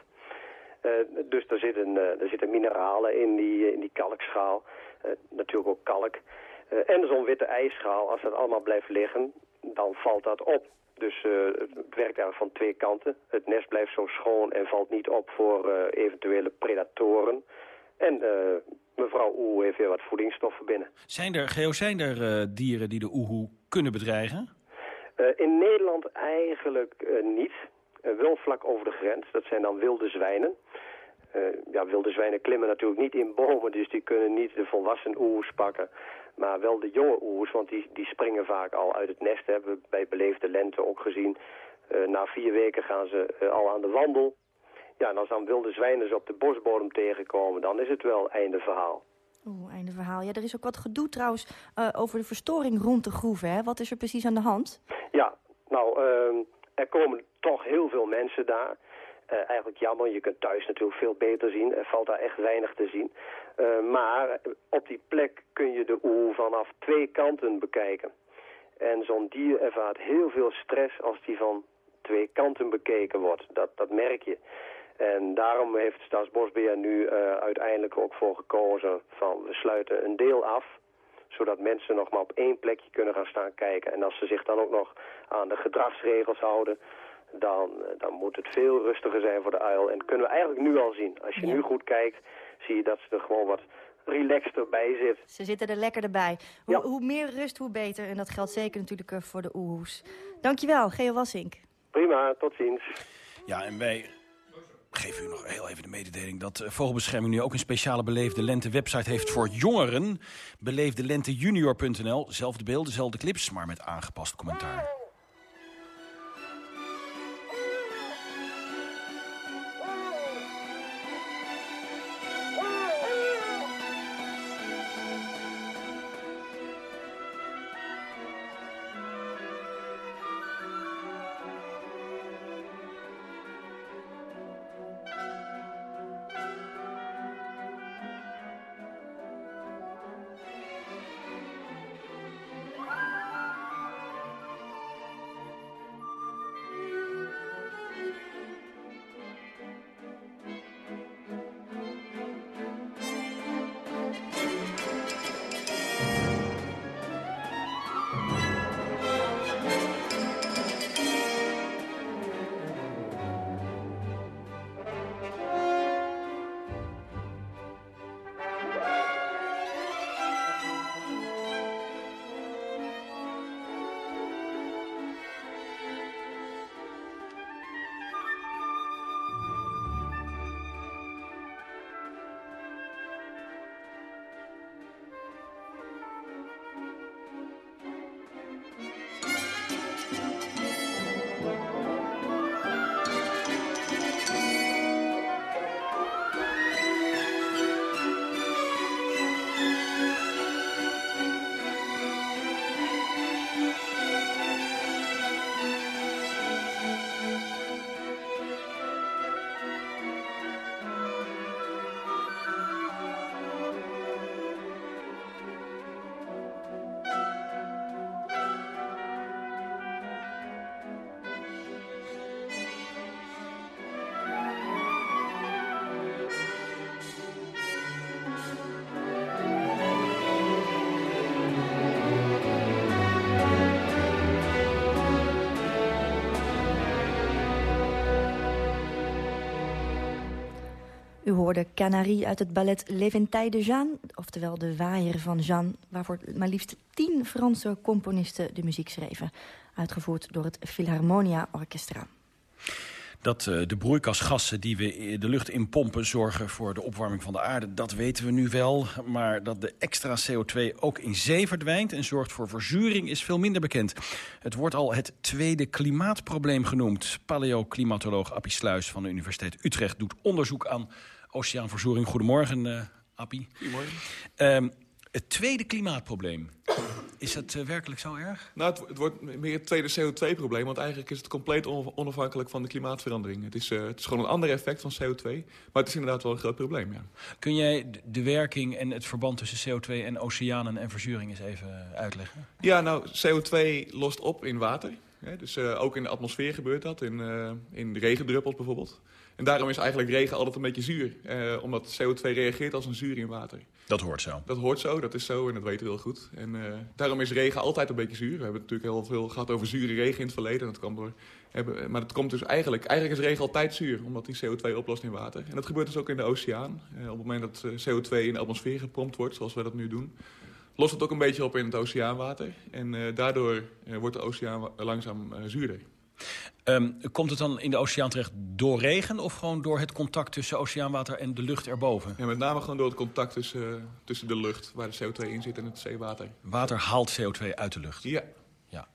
Speaker 18: dus er zitten, er zitten mineralen in die, in die kalkschaal. natuurlijk ook kalk. en zo'n witte ijsschaal, als dat allemaal blijft liggen, dan valt dat op. Dus uh, het werkt eigenlijk van twee kanten. Het nest blijft zo schoon en valt niet op voor uh, eventuele predatoren. En uh, mevrouw Oeh heeft weer wat voedingsstoffen binnen.
Speaker 7: Zijn er, Geo, zijn er dieren die de oehoe kunnen bedreigen?
Speaker 18: In Nederland eigenlijk niet. wel vlak over de grens. Dat zijn dan wilde zwijnen. ja, wilde zwijnen klimmen natuurlijk niet in bomen, dus die kunnen niet de volwassen oehoes pakken. Maar wel de jonge oers, want die, die springen vaak al uit het nest. Hebben we bij beleefde lente ook gezien. Na vier weken gaan ze al aan de wandel. Ja, en als dan wilde zwijnen ze op de bosbodem tegenkomen, dan is het wel einde verhaal.
Speaker 6: Oeh, einde verhaal. Ja, er is ook wat gedoe trouwens uh, over de verstoring rond de groeven. Hè? Wat is er precies aan de hand?
Speaker 18: Ja, nou, ehm, er komen toch heel veel mensen daar. Uh, eigenlijk jammer, je kunt thuis natuurlijk veel beter zien. Er valt daar echt weinig te zien. Uh, maar op die plek kun je de oer vanaf twee kanten bekijken. En zo'n dier ervaart heel veel stress als die van twee kanten bekeken wordt. Dat, dat merk je. En daarom heeft Staatsbosbeheer nu uh, uiteindelijk ook voor gekozen van we sluiten een deel af zodat mensen nog maar op één plekje kunnen gaan staan kijken. En als ze zich dan ook nog aan de gedragsregels houden, dan, dan moet het veel rustiger zijn voor de uil. En kunnen we eigenlijk nu al zien. Als je ja. nu goed kijkt, zie je dat ze er gewoon wat relaxter bij zit.
Speaker 6: Ze zitten er lekker erbij. Hoe, ja. hoe meer rust, hoe beter. En dat geldt zeker natuurlijk voor de oehoes. Dankjewel, Geo Wassink.
Speaker 18: Prima, tot ziens.
Speaker 7: Ja, en wij geven u nog heel even de mededeling dat Vogelbescherming nu ook een speciale Beleefde Lente website heeft voor jongeren. Beleefdelentejunior.nl. Zelfde beelden, dezelfde clips, maar met aangepast commentaar.
Speaker 6: U hoorde Canarie uit het ballet L'Eventail de Jeanne, oftewel de waaier van Jeanne, waarvoor maar liefst tien Franse componisten de muziek schreven, uitgevoerd door het Philharmonia Orchestra.
Speaker 7: Dat uh, de broeikasgassen die we de lucht inpompen zorgen voor de opwarming van de aarde, dat weten we nu wel. Maar dat de extra CO2 ook in zee verdwijnt en zorgt voor verzuring is veel minder bekend. Het wordt al het tweede klimaatprobleem genoemd. Paleoclimatoloog Appie Sluis van de Universiteit Utrecht doet onderzoek aan oceaanverzuring. Goedemorgen, uh, Appie.
Speaker 19: Goedemorgen.
Speaker 7: Uh, het tweede klimaatprobleem. Is dat uh, werkelijk zo erg?
Speaker 19: Nou, het, het, wordt meer het tweede CO2-probleem. Want eigenlijk is het compleet on onafhankelijk van de klimaatverandering. Het is, uh, het is gewoon een ander effect van CO2. Maar het is inderdaad wel een groot probleem, ja.
Speaker 7: Kun jij de werking en het verband tussen CO2 en oceanen en verzuring eens even uitleggen?
Speaker 19: Ja, nou, CO2 lost op in water. Hè? Dus uh, ook in de atmosfeer gebeurt dat. In, in regendruppels bijvoorbeeld. En daarom is eigenlijk regen altijd een beetje zuur. Eh, omdat CO2 reageert als een zuur in water.
Speaker 7: Dat hoort zo.
Speaker 19: Dat hoort zo, dat is zo en dat weten we heel goed. En uh, daarom is regen altijd een beetje zuur. We hebben natuurlijk heel veel gehad over zure regen in het verleden. Dat kwam door, hebben, maar dat komt dus eigenlijk... Eigenlijk is regen altijd zuur, omdat die CO2 oplost in water. En dat gebeurt dus ook in de oceaan. Uh, op het moment dat CO2 in de atmosfeer gepompt wordt, zoals we dat nu doen... lost het ook een beetje op in het oceaanwater. En daardoor wordt de oceaan langzaam zuurder.
Speaker 7: Um, komt het dan in de oceaan terecht door regen... of gewoon door het contact tussen oceaanwater en de lucht erboven?
Speaker 19: Ja, met name gewoon door het contact tussen, tussen de lucht... waar de CO2 in zit en het zeewater.
Speaker 7: Water haalt CO2 uit de lucht?
Speaker 19: Ja.
Speaker 7: ja.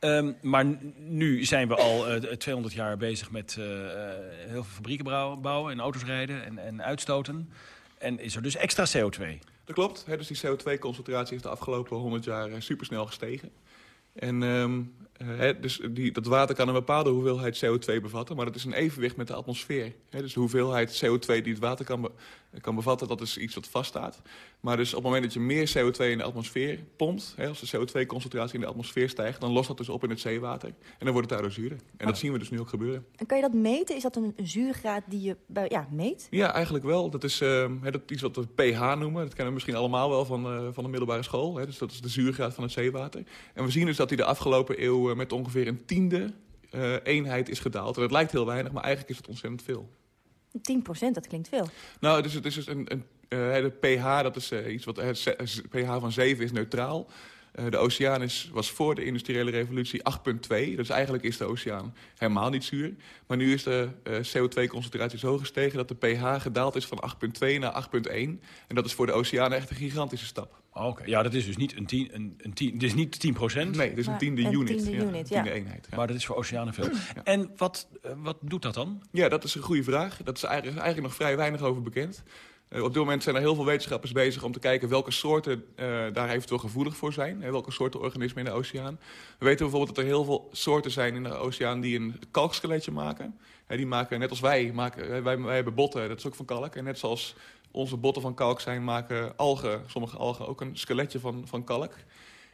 Speaker 7: Um, maar nu zijn we al uh, 200 jaar bezig met uh, heel veel fabrieken bouwen... en auto's rijden en, en uitstoten. En is er dus extra CO2?
Speaker 19: Dat klopt. Hè, dus die CO2-concentratie is de afgelopen 100 jaar supersnel gestegen. En um, dus die, dat water kan een bepaalde hoeveelheid CO2 bevatten, maar dat is een evenwicht met de atmosfeer. Dus de hoeveelheid CO2 die het water kan, kan bevatten, dat is iets wat vaststaat. Maar dus op het moment dat je meer CO2 in de atmosfeer pompt, he, als de CO2-concentratie in de atmosfeer stijgt, dan lost dat dus op in het zeewater. En dan wordt het daardoor zuurder. En dat zien we dus nu ook gebeuren.
Speaker 6: En kan je dat meten? Is dat een zuurgraad die je ja, meet?
Speaker 19: Ja, eigenlijk wel. Dat is, uh, he, dat iets wat we pH noemen. Dat kennen we misschien allemaal wel van, uh, van de middelbare school. He, dus dat is de zuurgraad van het zeewater. En we zien dus dat die de afgelopen eeuw met ongeveer een tiende uh, eenheid is gedaald. En dat lijkt heel weinig, maar eigenlijk is het ontzettend veel.
Speaker 6: 10 procent, dat klinkt veel.
Speaker 19: Nou, dus het is dus een, een de pH, dat is uh, iets wat het pH van 7 is neutraal. Uh, de oceaan is, was voor de industriële revolutie 8,2. Dus eigenlijk is de oceaan helemaal niet zuur. Maar nu is de uh, CO2-concentratie zo gestegen dat de pH gedaald is van 8,2 naar 8,1. En dat is voor de oceaan echt een gigantische stap.
Speaker 7: Oké, okay. ja, dat is dus niet een tien, een, een tien, dit is niet 10 procent.
Speaker 19: Nee, het is een tiende
Speaker 6: een
Speaker 19: unit.
Speaker 6: Tiende
Speaker 19: ja,
Speaker 6: unit,
Speaker 19: tiende
Speaker 6: ja.
Speaker 19: eenheid. Ja.
Speaker 7: Maar dat is voor oceanen veel. Ja. En wat, wat doet dat dan?
Speaker 19: Ja, dat is een goede vraag. Dat is eigenlijk, eigenlijk nog vrij weinig over bekend. Uh, op dit moment zijn er heel veel wetenschappers bezig om te kijken welke soorten uh, daar eventueel gevoelig voor zijn. Hè, welke soorten organismen in de oceaan. We weten bijvoorbeeld dat er heel veel soorten zijn in de oceaan die een kalkskeletje maken. Hè, die maken, net als wij, maken, wij, wij hebben botten, dat is ook van kalk. En net zoals onze botten van kalk zijn, maken algen, sommige algen ook een skeletje van, van kalk.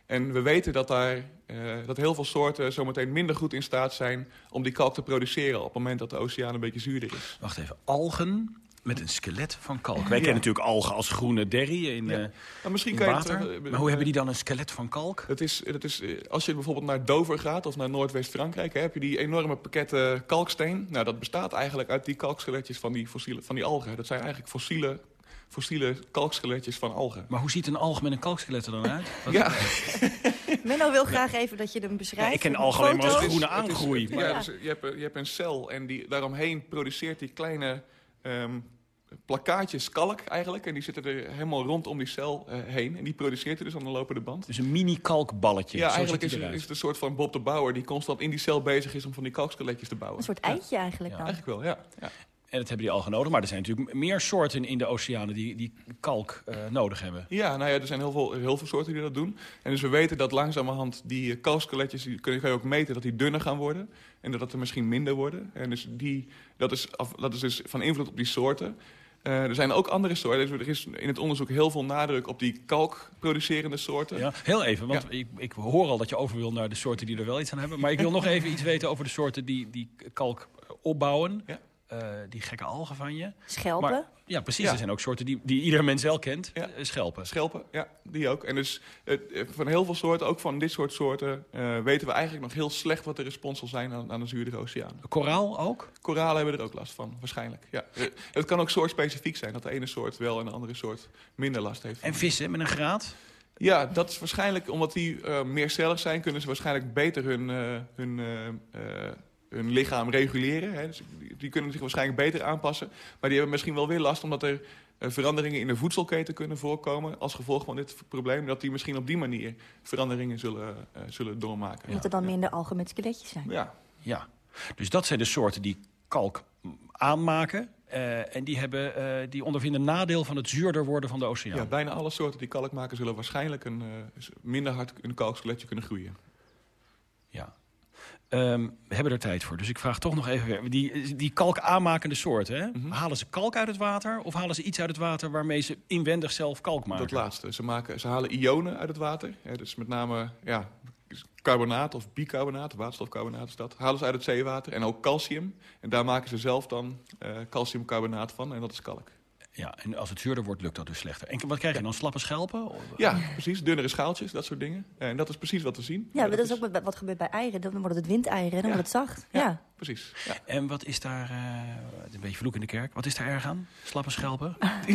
Speaker 19: En we weten dat, daar, uh, dat heel veel soorten zometeen minder goed in staat zijn om die kalk te produceren op het moment dat de oceaan een beetje zuurder is.
Speaker 7: Wacht even, algen met een skelet van kalk. Wij ja. kennen natuurlijk algen als groene derrie in, ja. uh,
Speaker 19: nou, misschien
Speaker 7: in
Speaker 19: kan
Speaker 7: water.
Speaker 19: Je het,
Speaker 7: uh, maar hoe hebben die dan een skelet van kalk?
Speaker 19: Dat is, dat is, als je bijvoorbeeld naar Dover gaat of naar Noordwest-Frankrijk... heb je die enorme pakketten kalksteen. Nou, dat bestaat eigenlijk uit die kalkskeletjes van die, fossiele, van die algen. Dat zijn eigenlijk fossiele fossiele kalkskeletjes van algen.
Speaker 7: Maar hoe ziet een alg met een kalkskelet er dan uit? (laughs)
Speaker 19: Wat ja. (laughs)
Speaker 6: Menno wil graag even dat je hem beschrijft.
Speaker 7: Ja, ik ken algen alleen maar als groene aangroei.
Speaker 19: Ja, ja. Dus je, hebt, je hebt een cel en die, daaromheen produceert die kleine um, plakkaatjes kalk eigenlijk. En die zitten er helemaal rondom die cel uh, heen. En die produceert er dus aan de lopende band.
Speaker 7: Dus een mini kalkballetje.
Speaker 19: Ja,
Speaker 7: Zo
Speaker 19: eigenlijk is,
Speaker 7: het
Speaker 19: is het een soort van Bob de Bouwer... die constant in die cel bezig is om van die kalkskeletjes te bouwen.
Speaker 6: Een soort eitje eigenlijk dan.
Speaker 19: Eigenlijk wel, ja. ja.
Speaker 7: En dat hebben die algen nodig. Maar er zijn natuurlijk meer soorten in de oceanen die, die kalk uh, nodig hebben.
Speaker 19: Ja, nou ja, er zijn heel veel, heel veel soorten die dat doen. En dus we weten dat langzamerhand die kalkskeletjes... die kun je, ook meten dat die dunner gaan worden. En dat er misschien minder worden. En dus die, dat, is af, dat is dus van invloed op die soorten. Uh, er zijn ook andere soorten. Dus er is in het onderzoek heel veel nadruk op die kalkproducerende soorten.
Speaker 7: Ja, heel even, want ja. ik, ik hoor al dat je over wil naar de soorten die er wel iets aan hebben. Maar ik wil nog (laughs) even iets weten over de soorten die, die kalk opbouwen. Ja. Eh, die gekke algen van je.
Speaker 6: Schelpen?
Speaker 7: Maar- ja, precies.
Speaker 19: Ja.
Speaker 7: Er zijn ook soorten die, die ieder mens wel kent. Eh, Schelpen.
Speaker 19: Schelpen, ja, die ook. En dus eh, van heel veel soorten, ook van dit soort soorten... eh, weten we eigenlijk nog heel slecht wat de respons zal zijn aan, aan de zuurdere oceaan.
Speaker 7: Koraal ook?
Speaker 19: Koralen hebben er ook last van, waarschijnlijk. Ja. Het kan ook soortspecifiek zijn, dat de ene soort wel en de andere soort minder last heeft.
Speaker 7: En vissen met een graad?
Speaker 19: Ja, dat is waarschijnlijk, omdat die eh meer cellig zijn... kunnen ze waarschijnlijk beter hun, eh, hun, hun lichaam reguleren. Hè. Dus die, kunnen zich waarschijnlijk beter aanpassen. Maar die hebben misschien wel weer last omdat er eh, veranderingen in de voedselketen kunnen voorkomen... als gevolg van dit probleem, dat die misschien op die manier veranderingen zullen, eh, zullen doormaken.
Speaker 6: Omdat er dan minder algen met skeletjes zijn.
Speaker 19: Ja.
Speaker 7: Ja. Dus dat zijn de soorten die kalk aanmaken. eh, en die, hebben, eh, die ondervinden nadeel van het zuurder worden van de oceaan.
Speaker 19: Ja, bijna alle soorten die kalk maken zullen waarschijnlijk een, eh, minder hard een kalkskeletje kunnen groeien.
Speaker 7: Ja. Ehm, we hebben er tijd voor, dus ik vraag toch nog even weer. Die, die kalk aanmakende soorten, hè?
Speaker 19: Mhm.
Speaker 7: halen ze kalk uit het water... of halen ze iets uit het water waarmee ze inwendig zelf kalk maken?
Speaker 19: Dat laatste. Ze, maken, ze halen ionen uit het water. Dus met name ja, carbonaat of bicarbonaat, waterstofcarbonaat is dat. Halen ze uit het zeewater. En ook calcium. En daar maken ze zelf dan eh, calciumcarbonaat van. En dat is kalk.
Speaker 7: Ja, en als het zuurder wordt, lukt dat dus slechter. En wat krijg je dan? Slappe schelpen? Of-
Speaker 19: Ja, precies. Dunnere schaaltjes, dat soort dingen. En dat is precies wat we zien.
Speaker 6: Ja, maar dat is ook wat- wat gebeurt bij eieren. Dan wordt het windeieren, dan wordt het zacht. Ja.
Speaker 19: Precies.
Speaker 7: En wat is daar, eh, een beetje vloek in de kerk, wat is daar erg aan? Slappe schelpen? (laughs)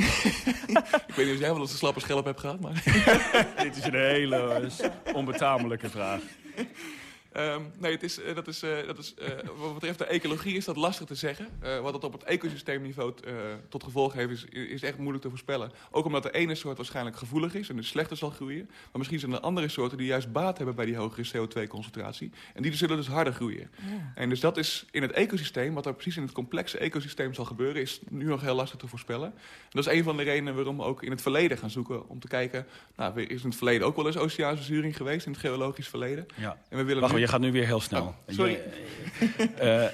Speaker 19: Ik weet niet of jij wel eens een slappe schelp hebt gehad, maar... (laughs)
Speaker 7: Dit is een hele onbetamelijke vraag.
Speaker 19: Ehm, nee, het is, eh, dat is, eh, dat is, eh, wat betreft de ecologie is dat lastig te zeggen. Eh, wat het op het ecosysteemniveau eh, tot gevolg heeft, is, is echt moeilijk te voorspellen. Ook omdat de ene soort waarschijnlijk gevoelig is en dus slechter zal groeien. Maar misschien zijn er andere soorten die juist baat hebben bij die hogere CO2-concentratie. En die zullen dus harder groeien. En dus dat is in het ecosysteem, wat er precies in het complexe ecosysteem zal gebeuren, is nu nog heel lastig te voorspellen. En dat is een van de redenen waarom we ook in het verleden gaan zoeken om te kijken, nou, is in het verleden ook wel eens oceaanverzuring geweest, in het geologisch verleden.
Speaker 7: Ja.
Speaker 19: En we willen
Speaker 7: Wacht,
Speaker 19: nu-
Speaker 7: maar je gaat nu weer heel snel.
Speaker 19: Oh, sorry.
Speaker 7: Je- eh,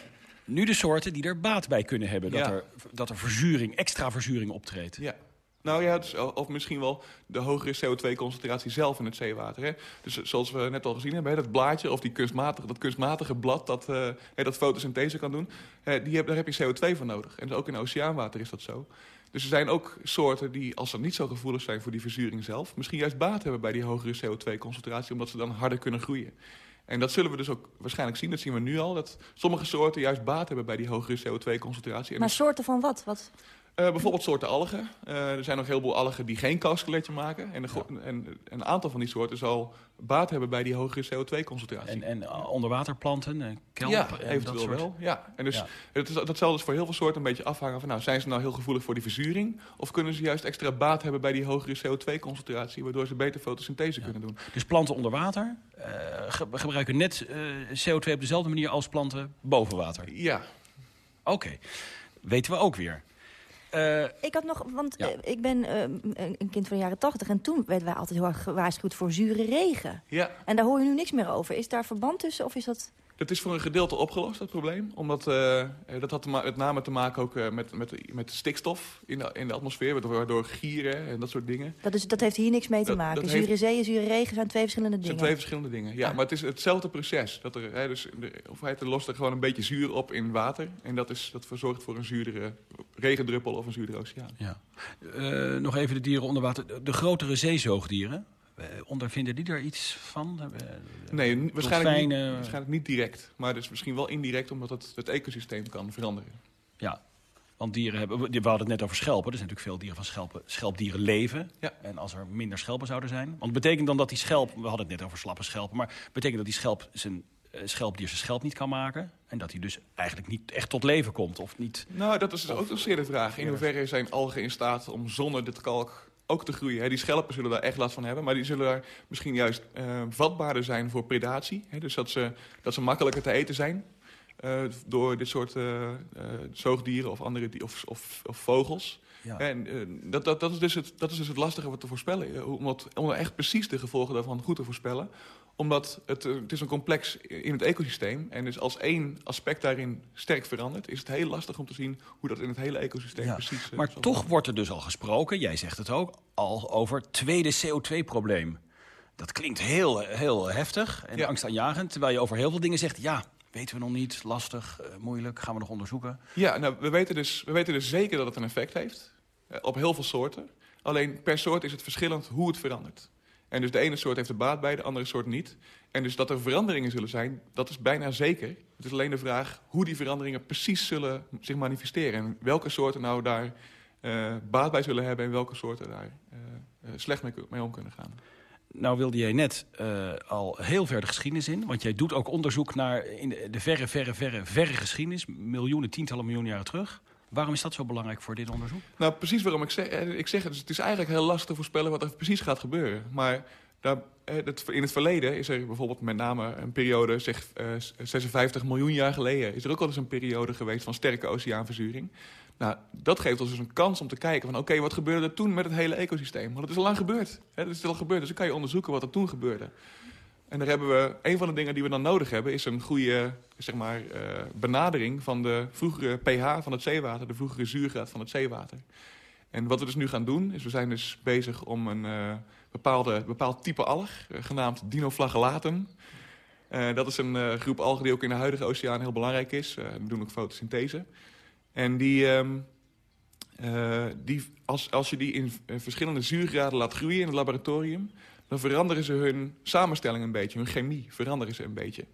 Speaker 7: nu de soorten die er baat bij kunnen hebben. Dat,
Speaker 19: Ja.
Speaker 7: er, dat er verzuring, extra verzuring optreedt.
Speaker 19: Ja. Nou ja, dus, of misschien wel de hogere CO2-concentratie zelf in het zeewater. Hè? Dus zoals we net al gezien hebben, hè, dat blaadje of die kunstmatige, dat kunstmatige blad dat, eh, hè, dat fotosynthese kan doen, eh, die heb, daar heb je CO2 voor nodig. En ook in oceaanwater is dat zo. Dus er zijn ook soorten die, als ze niet zo gevoelig zijn voor die verzuring zelf, misschien juist baat hebben bij die hogere CO2-concentratie, omdat ze dan harder kunnen groeien. En dat zullen we dus ook waarschijnlijk zien, dat zien we nu al, dat sommige soorten juist baat hebben bij die hogere CO2-concentratie. En
Speaker 6: Maar
Speaker 19: dus-
Speaker 6: soorten van wat? wat?
Speaker 19: Eh, bijvoorbeeld soorten algen. Eh, er zijn nog een heleboel algen die geen kalkskeletje maken. En, de en, en een aantal van die soorten zal baat hebben bij die hogere CO2-concentratie.
Speaker 7: En, en uh, onderwaterplanten, kelp
Speaker 19: ja,
Speaker 7: en
Speaker 19: eventueel
Speaker 7: dat soort...
Speaker 19: wel. Ja. En dus,
Speaker 7: Ja.
Speaker 19: Het is, dat zal dus voor heel veel soorten een beetje afhangen van... Nou, zijn ze nou heel gevoelig voor die verzuring? Of kunnen ze juist extra baat hebben bij die hogere CO2-concentratie... waardoor ze beter fotosynthese kunnen doen?
Speaker 7: Dus planten onder water uh, ge gebruiken net uh, CO2 op dezelfde manier als planten boven water?
Speaker 19: Ja.
Speaker 7: Oké, okay. weten we ook weer.
Speaker 6: Uh, ik had nog, want ja. uh, ik ben uh, een kind van de jaren tachtig... en toen werden wij altijd heel erg gewaarschuwd voor zure regen.
Speaker 19: Ja.
Speaker 6: En daar hoor je nu niks meer over. Is daar verband tussen of is dat...
Speaker 19: Dat is voor een gedeelte opgelost, dat probleem. Omdat uh, dat had met name te maken ook uh, met, met, met stikstof in de, in de atmosfeer. Waardoor gieren en dat soort dingen.
Speaker 6: Dat, is, dat heeft hier niks mee te
Speaker 19: dat,
Speaker 6: maken.
Speaker 19: Dat
Speaker 6: zure
Speaker 19: heeft,
Speaker 6: zee en zure regen zijn twee verschillende dingen.
Speaker 19: zijn twee verschillende dingen, ja. Ah. Maar het is hetzelfde proces. Dat er, hè, dus de overheid lost er gewoon een beetje zuur op in water. En dat, is, dat verzorgt voor een zuurdere regendruppel of een zuurdere oceaan.
Speaker 7: Ja. Uh, nog even de dieren onder water. De, de grotere zeezoogdieren... Ondervinden die er iets van?
Speaker 19: Nee, waarschijnlijk niet, waarschijnlijk niet direct. Maar dus misschien wel indirect, omdat het het ecosysteem kan veranderen.
Speaker 7: Ja, want dieren hebben... We hadden het net over schelpen. Er zijn natuurlijk veel dieren van schelpen, schelpdieren leven.
Speaker 19: Ja.
Speaker 7: En als er minder schelpen zouden zijn... Want het betekent dan dat die schelp... We hadden het net over slappe schelpen. Maar betekent dat die schelp zijn schelpdier zijn schelp niet kan maken... en dat hij dus eigenlijk niet echt tot leven komt? Of niet...
Speaker 19: Nou, dat is ook een zeer de vraag. In hoeverre zijn algen in staat om zonder dit kalk ook te groeien. Die schelpen zullen daar echt last van hebben. Maar die zullen daar misschien juist uh, vatbaarder zijn voor predatie. Dus dat ze, dat ze makkelijker te eten zijn. Uh, door dit soort uh, zoogdieren of, andere die, of, of, of vogels. Ja. En dat, dat, dat, is dus het, dat is dus het lastige wat te voorspellen. Om, dat, om echt precies de gevolgen daarvan goed te voorspellen omdat het, het is een complex in het ecosysteem. En dus als één aspect daarin sterk verandert... is het heel lastig om te zien hoe dat in het hele ecosysteem
Speaker 7: ja,
Speaker 19: precies... Uh,
Speaker 7: maar toch wordt er dus al gesproken, jij zegt het ook... al over tweede CO2-probleem. Dat klinkt heel, heel heftig en ja. angstaanjagend. Terwijl je over heel veel dingen zegt... ja, Weten we nog niet, lastig, uh, moeilijk, gaan we nog onderzoeken?
Speaker 19: Ja, nou, we, weten dus, we weten dus zeker dat het een effect heeft. Op heel veel soorten. Alleen per soort is het verschillend hoe het verandert. En dus de ene soort heeft er baat bij, de andere soort niet. En dus dat er veranderingen zullen zijn, dat is bijna zeker. Het is alleen de vraag hoe die veranderingen precies zullen zich manifesteren. En welke soorten nou daar uh, baat bij zullen hebben... en welke soorten daar uh, slecht mee, om kunnen gaan.
Speaker 7: Nou wilde jij net al heel ver de geschiedenis in. Want jij doet ook onderzoek naar in de verre, verre, verre, verre geschiedenis. Miljoenen, tientallen miljoenen jaren terug. Waarom is dat zo belangrijk voor dit onderzoek?
Speaker 19: Nou, precies waarom ik zeg. Ik zeg het, het is eigenlijk heel lastig te voorspellen wat er precies gaat gebeuren. Maar daar, in het verleden is er bijvoorbeeld met name een periode, zeg 56 miljoen jaar geleden... is er ook al eens een periode geweest van sterke oceaanverzuring. Nou, dat geeft ons dus een kans om te kijken van... oké, wat gebeurde er toen met het hele ecosysteem? Want het is al lang gebeurd. Is al gebeurd, dus dan kan je onderzoeken wat er toen gebeurde. En daar hebben we, een van de dingen die we dan nodig hebben... is een goede zeg maar, uh, benadering van de vroegere pH van het zeewater... de vroegere zuurgraad van het zeewater. En wat we dus nu gaan doen, is we zijn dus bezig om een uh, bepaalde, bepaald type alg... Uh, genaamd Dinoflagellatum. dat is een groep algen die ook in de huidige oceaan heel belangrijk is. we doen ook fotosynthese. En die, uh, die, als, als je die in verschillende zuurgraden laat groeien in het laboratorium... dan veranderen ze hun samenstelling een beetje, hun chemie veranderen ze een beetje.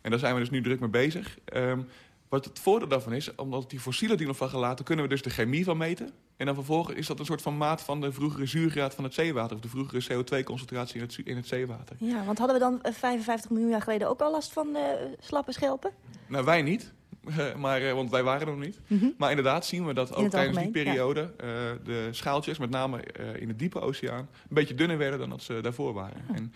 Speaker 19: En daar zijn we dus nu druk mee bezig. Um, wat het voordeel daarvan is, omdat die fossiele dinoflagellaten... kunnen we dus de chemie van meten. En dan vervolgens is dat een soort van maat van de vroegere zuurgraad van het zeewater... of de vroegere CO2-concentratie in het, in het zeewater.
Speaker 6: Ja, want hadden we dan 55 miljoen jaar geleden ook al last van uh, slappe schelpen?
Speaker 19: Nou, wij niet. (laughs) maar, uh, want wij waren er nog niet. Mm -hmm. Maar inderdaad zien we dat ook tijdens die periode... Ja. Uh, de schaaltjes, met name uh, in de diepe oceaan... een beetje dunner werden dan dat ze daarvoor waren. Oh. En,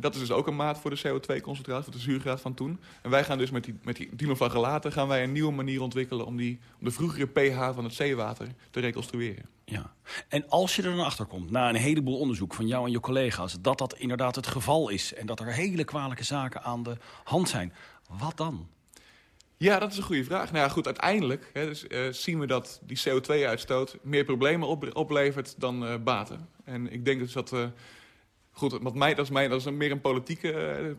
Speaker 19: dat is dus ook een maat voor de CO2-concentratie, voor de zuurgraad van toen. En wij gaan dus met die, met die dinoflagellaten gaan wij een nieuwe manier ontwikkelen... om, die, om de vroegere pH van het zeewater te reconstrueren.
Speaker 7: Ja. En als je er dan achter komt, na een heleboel onderzoek van jou en je collega's... dat dat inderdaad het geval is en dat er hele kwalijke zaken aan de hand zijn... wat dan?
Speaker 19: Ja, dat is een goede vraag. Nou ja, goed, uiteindelijk hè, dus, uh, zien we dat die CO2-uitstoot meer problemen op, oplevert dan uh, baten. En ik denk dus dat... Uh, goed, wat mij, dat is, mij, dat is meer een politieke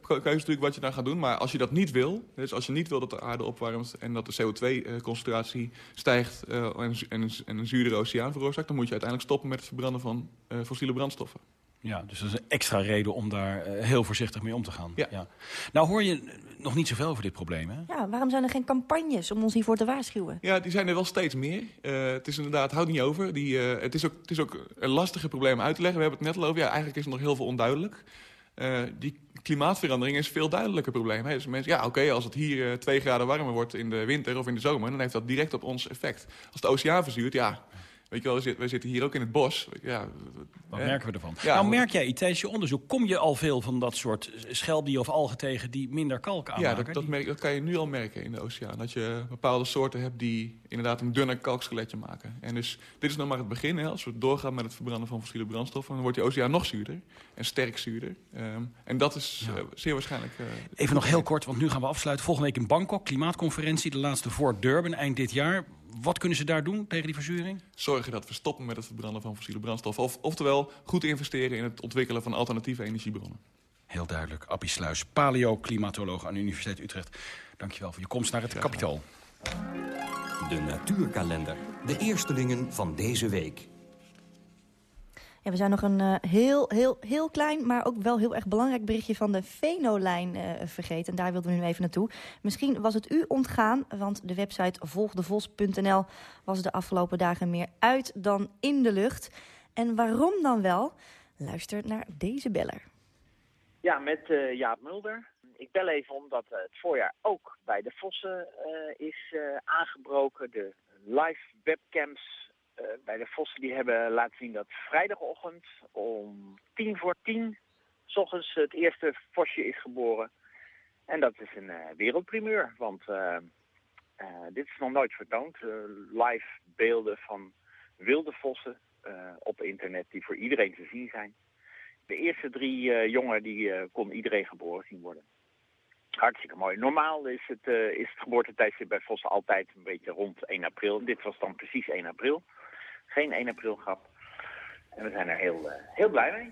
Speaker 19: keuze natuurlijk wat je dan gaat doen. Maar als je dat niet wil, dus als je niet wil dat de aarde opwarmt... en dat de CO2-concentratie stijgt en, en, en, een zuurdere oceaan veroorzaakt... dan moet je uiteindelijk stoppen met het verbranden van fossiele brandstoffen.
Speaker 7: Ja, dus dat is een extra reden om daar uh, heel voorzichtig mee om te gaan. Ja. ja. Nou hoor je nog niet zoveel over dit probleem, hè?
Speaker 6: Ja, waarom zijn er geen campagnes om ons hiervoor te waarschuwen?
Speaker 19: Ja, die zijn er wel steeds meer. Uh, het is inderdaad, houd niet over. Die, uh, het, is ook, het is ook een lastige probleem uit te leggen. We hebben het net al over. Ja, eigenlijk is er nog heel veel onduidelijk. die klimaatverandering is een veel duidelijker probleem. Hè? Dus mensen, ja, oké, okay, als het hier 2 graden warmer wordt in de winter of in de zomer... dan heeft dat direct op ons effect. Als de oceaan verzuurt, ja, Weet je wel, we zitten, we zitten hier ook in het bos. Ja,
Speaker 7: Wat merken we ervan? Ja, nou, merk jij tijdens je onderzoek, kom je al veel van dat soort schelpdieren of algen tegen die minder kalk aanmaken?
Speaker 19: Ja, dat, dat, merk, dat kan je nu al merken in de oceaan. Dat je bepaalde soorten hebt die inderdaad een dunner kalkskeletje maken. En dus dit is nog maar het begin. Hè. Als we doorgaan met het verbranden van fossiele brandstoffen, dan wordt die oceaan nog zuurder. En sterk zuurder. Um, en dat is ja. uh, zeer waarschijnlijk... Uh,
Speaker 7: Even nog heel kort, want nu gaan we afsluiten. Volgende week in Bangkok, klimaatconferentie, de laatste voor Durban, eind dit jaar. Wat kunnen ze daar doen tegen die verzuring?
Speaker 19: Zorgen dat we stoppen met het verbranden van fossiele brandstoffen. Of, oftewel, goed investeren in het ontwikkelen van alternatieve energiebronnen.
Speaker 7: Heel duidelijk. Appie Sluis, paleo-klimatoloog aan de Universiteit Utrecht. Dankjewel voor je komst naar het kapitaal.
Speaker 15: De natuurkalender. De eerstelingen van deze week.
Speaker 6: We zijn nog een uh, heel, heel, heel klein, maar ook wel heel erg belangrijk berichtje van de Venolijn uh, vergeten. En daar wilden we nu even naartoe. Misschien was het u ontgaan, want de website volgdevos.nl was de afgelopen dagen meer uit dan in de lucht. En waarom dan wel? Luister naar deze beller.
Speaker 20: Ja, met uh, Jaap Mulder. Ik bel even omdat het voorjaar ook bij de Vossen is aangebroken. De live webcams bij de Vossen die hebben laten zien dat vrijdagochtend om tien voor tien... S ochtends het eerste vosje is geboren. En dat is een uh, wereldprimeur, want uh, dit is nog nooit vertoond. live beelden van wilde vossen op internet die voor iedereen te zien zijn. De eerste drie jongen die kon iedereen geboren zien worden. Hartstikke mooi. Normaal is het, is het geboortetijdstip bij vossen altijd een beetje rond 1 april. Dit was dan precies 1 april. Geen 1 april grap. En we zijn er heel, uh, heel blij mee.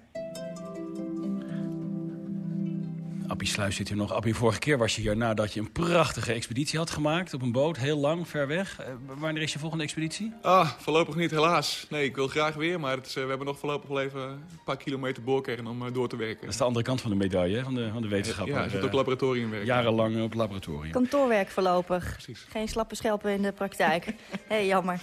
Speaker 7: Appie Sluis zit hier nog. Appie, vorige keer was je hier nadat je een prachtige expeditie had gemaakt... op een boot, heel lang, ver weg. Uh, wanneer is je volgende expeditie?
Speaker 19: Ah, voorlopig niet, helaas. Nee, ik wil graag weer, maar het is, uh, we hebben nog voorlopig wel even een paar kilometer boorkern om uh, door te werken.
Speaker 7: Dat is de andere kant van de medaille, van de, van de wetenschap.
Speaker 19: Ja, je zit op laboratoriumwerk.
Speaker 7: Jarenlang op laboratorium.
Speaker 6: Kantoorwerk voorlopig. Precies. Geen slappe schelpen in de praktijk. (laughs) Hé, hey, jammer.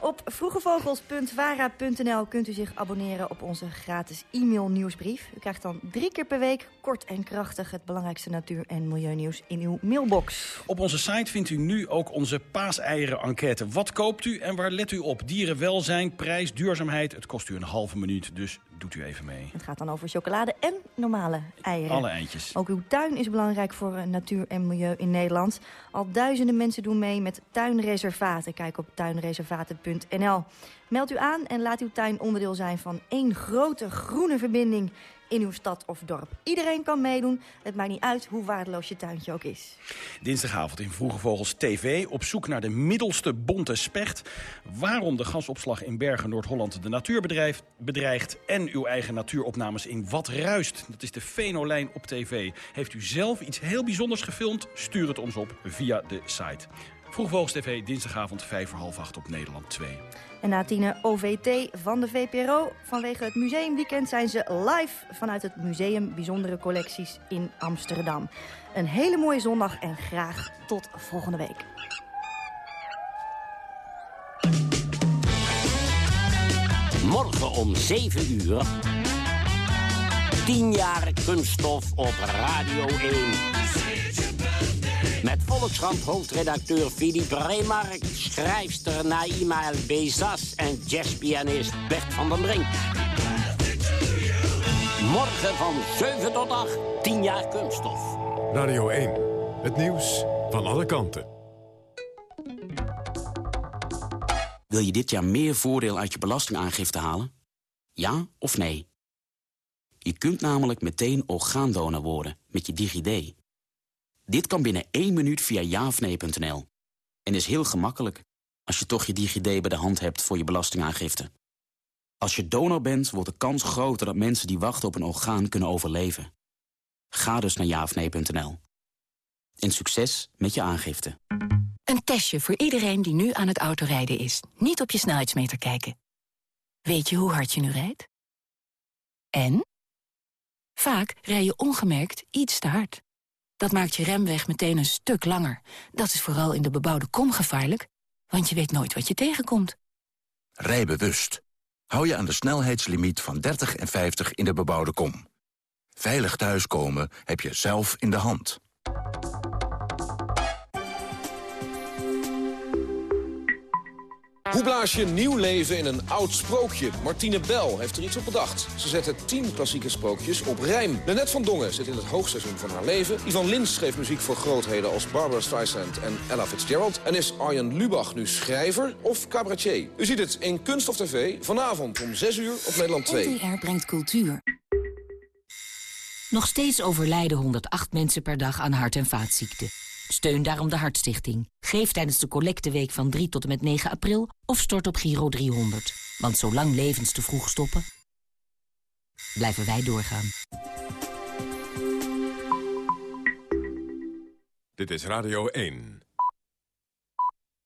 Speaker 6: Op vroegevogels.vara.nl kunt u zich abonneren op onze gratis e-mail nieuwsbrief. U krijgt dan drie keer per week kort en krachtig het belangrijkste natuur- en milieunieuws in uw mailbox.
Speaker 7: Op onze site vindt u nu ook onze paaseieren-enquête. Wat koopt u en waar let u op? Dierenwelzijn, prijs, duurzaamheid. Het kost u een halve minuut, dus doet u even mee.
Speaker 6: Het gaat dan over chocolade en normale eieren.
Speaker 7: Alle eindjes.
Speaker 6: Ook uw tuin is belangrijk voor natuur en milieu in Nederland. Al duizenden mensen doen mee met tuinreservaten. Kijk op tuinreservaten.nl. Meld u aan en laat uw tuin onderdeel zijn van één grote groene verbinding in uw stad of dorp. Iedereen kan meedoen. Het maakt niet uit hoe waardeloos je tuintje ook is.
Speaker 7: Dinsdagavond in Vroege Vogels TV op zoek naar de middelste bonte specht. Waarom de gasopslag in Bergen Noord-Holland de natuur bedreigt. En uw eigen natuuropnames in Wat Ruist. Dat is de Venolijn op tv. Heeft u zelf iets heel bijzonders gefilmd? Stuur het ons op via de site. Vogels TV, dinsdagavond 5 voor half 8 op Nederland 2.
Speaker 6: En na tienen OVT van de VPRO. Vanwege het museumweekend zijn ze live vanuit het Museum Bijzondere Collecties in Amsterdam. Een hele mooie zondag en graag tot volgende week.
Speaker 21: Morgen om 7 uur. 10 jaar kunststof op Radio 1. Met Volkskrant hoofdredacteur Philippe Remark, schrijfster Naima El Bezas en jazzpianist Bert van den Brink. Morgen van 7 tot 8, 10 jaar kunststof.
Speaker 22: Radio 1, het nieuws van alle kanten.
Speaker 21: Wil je dit jaar meer voordeel uit je belastingaangifte halen? Ja of nee? Je kunt namelijk meteen orgaandonor worden met je DigiD. Dit kan binnen één minuut via jaofnee.nl. En is heel gemakkelijk als je toch je DigiD bij de hand hebt voor je belastingaangifte. Als je donor bent, wordt de kans groter dat mensen die wachten op een orgaan kunnen overleven. Ga dus naar jaofnee.nl. En succes met je aangifte.
Speaker 23: Een testje voor iedereen die nu aan het autorijden is. Niet op je snelheidsmeter kijken. Weet je hoe hard je nu rijdt? En? Vaak rij je ongemerkt iets te hard. Dat maakt je remweg meteen een stuk langer. Dat is vooral in de bebouwde kom gevaarlijk, want je weet nooit wat je tegenkomt.
Speaker 24: Rij bewust. Hou je aan de snelheidslimiet van 30 en 50 in de bebouwde kom. Veilig thuiskomen heb je zelf in de hand.
Speaker 25: Hoe blaas je nieuw leven in een oud sprookje? Martine Bel heeft er iets op bedacht. Ze zette tien klassieke sprookjes op rijm. Nanette van Dongen zit in het hoogseizoen van haar leven. Ivan Lins schreef muziek voor grootheden als Barbara Streisand en Ella Fitzgerald. En is Arjen Lubach nu schrijver of cabaretier? U ziet het in Kunst of TV vanavond om 6 uur op Nederland 2.
Speaker 3: NTR brengt cultuur. Nog steeds overlijden 108 mensen per dag aan hart- en vaatziekten. Steun daarom de Hartstichting. Geef tijdens de collecteweek van 3 tot en met 9 april of stort op Giro 300. Want zolang levens te vroeg stoppen, blijven wij doorgaan.
Speaker 22: Dit is Radio 1.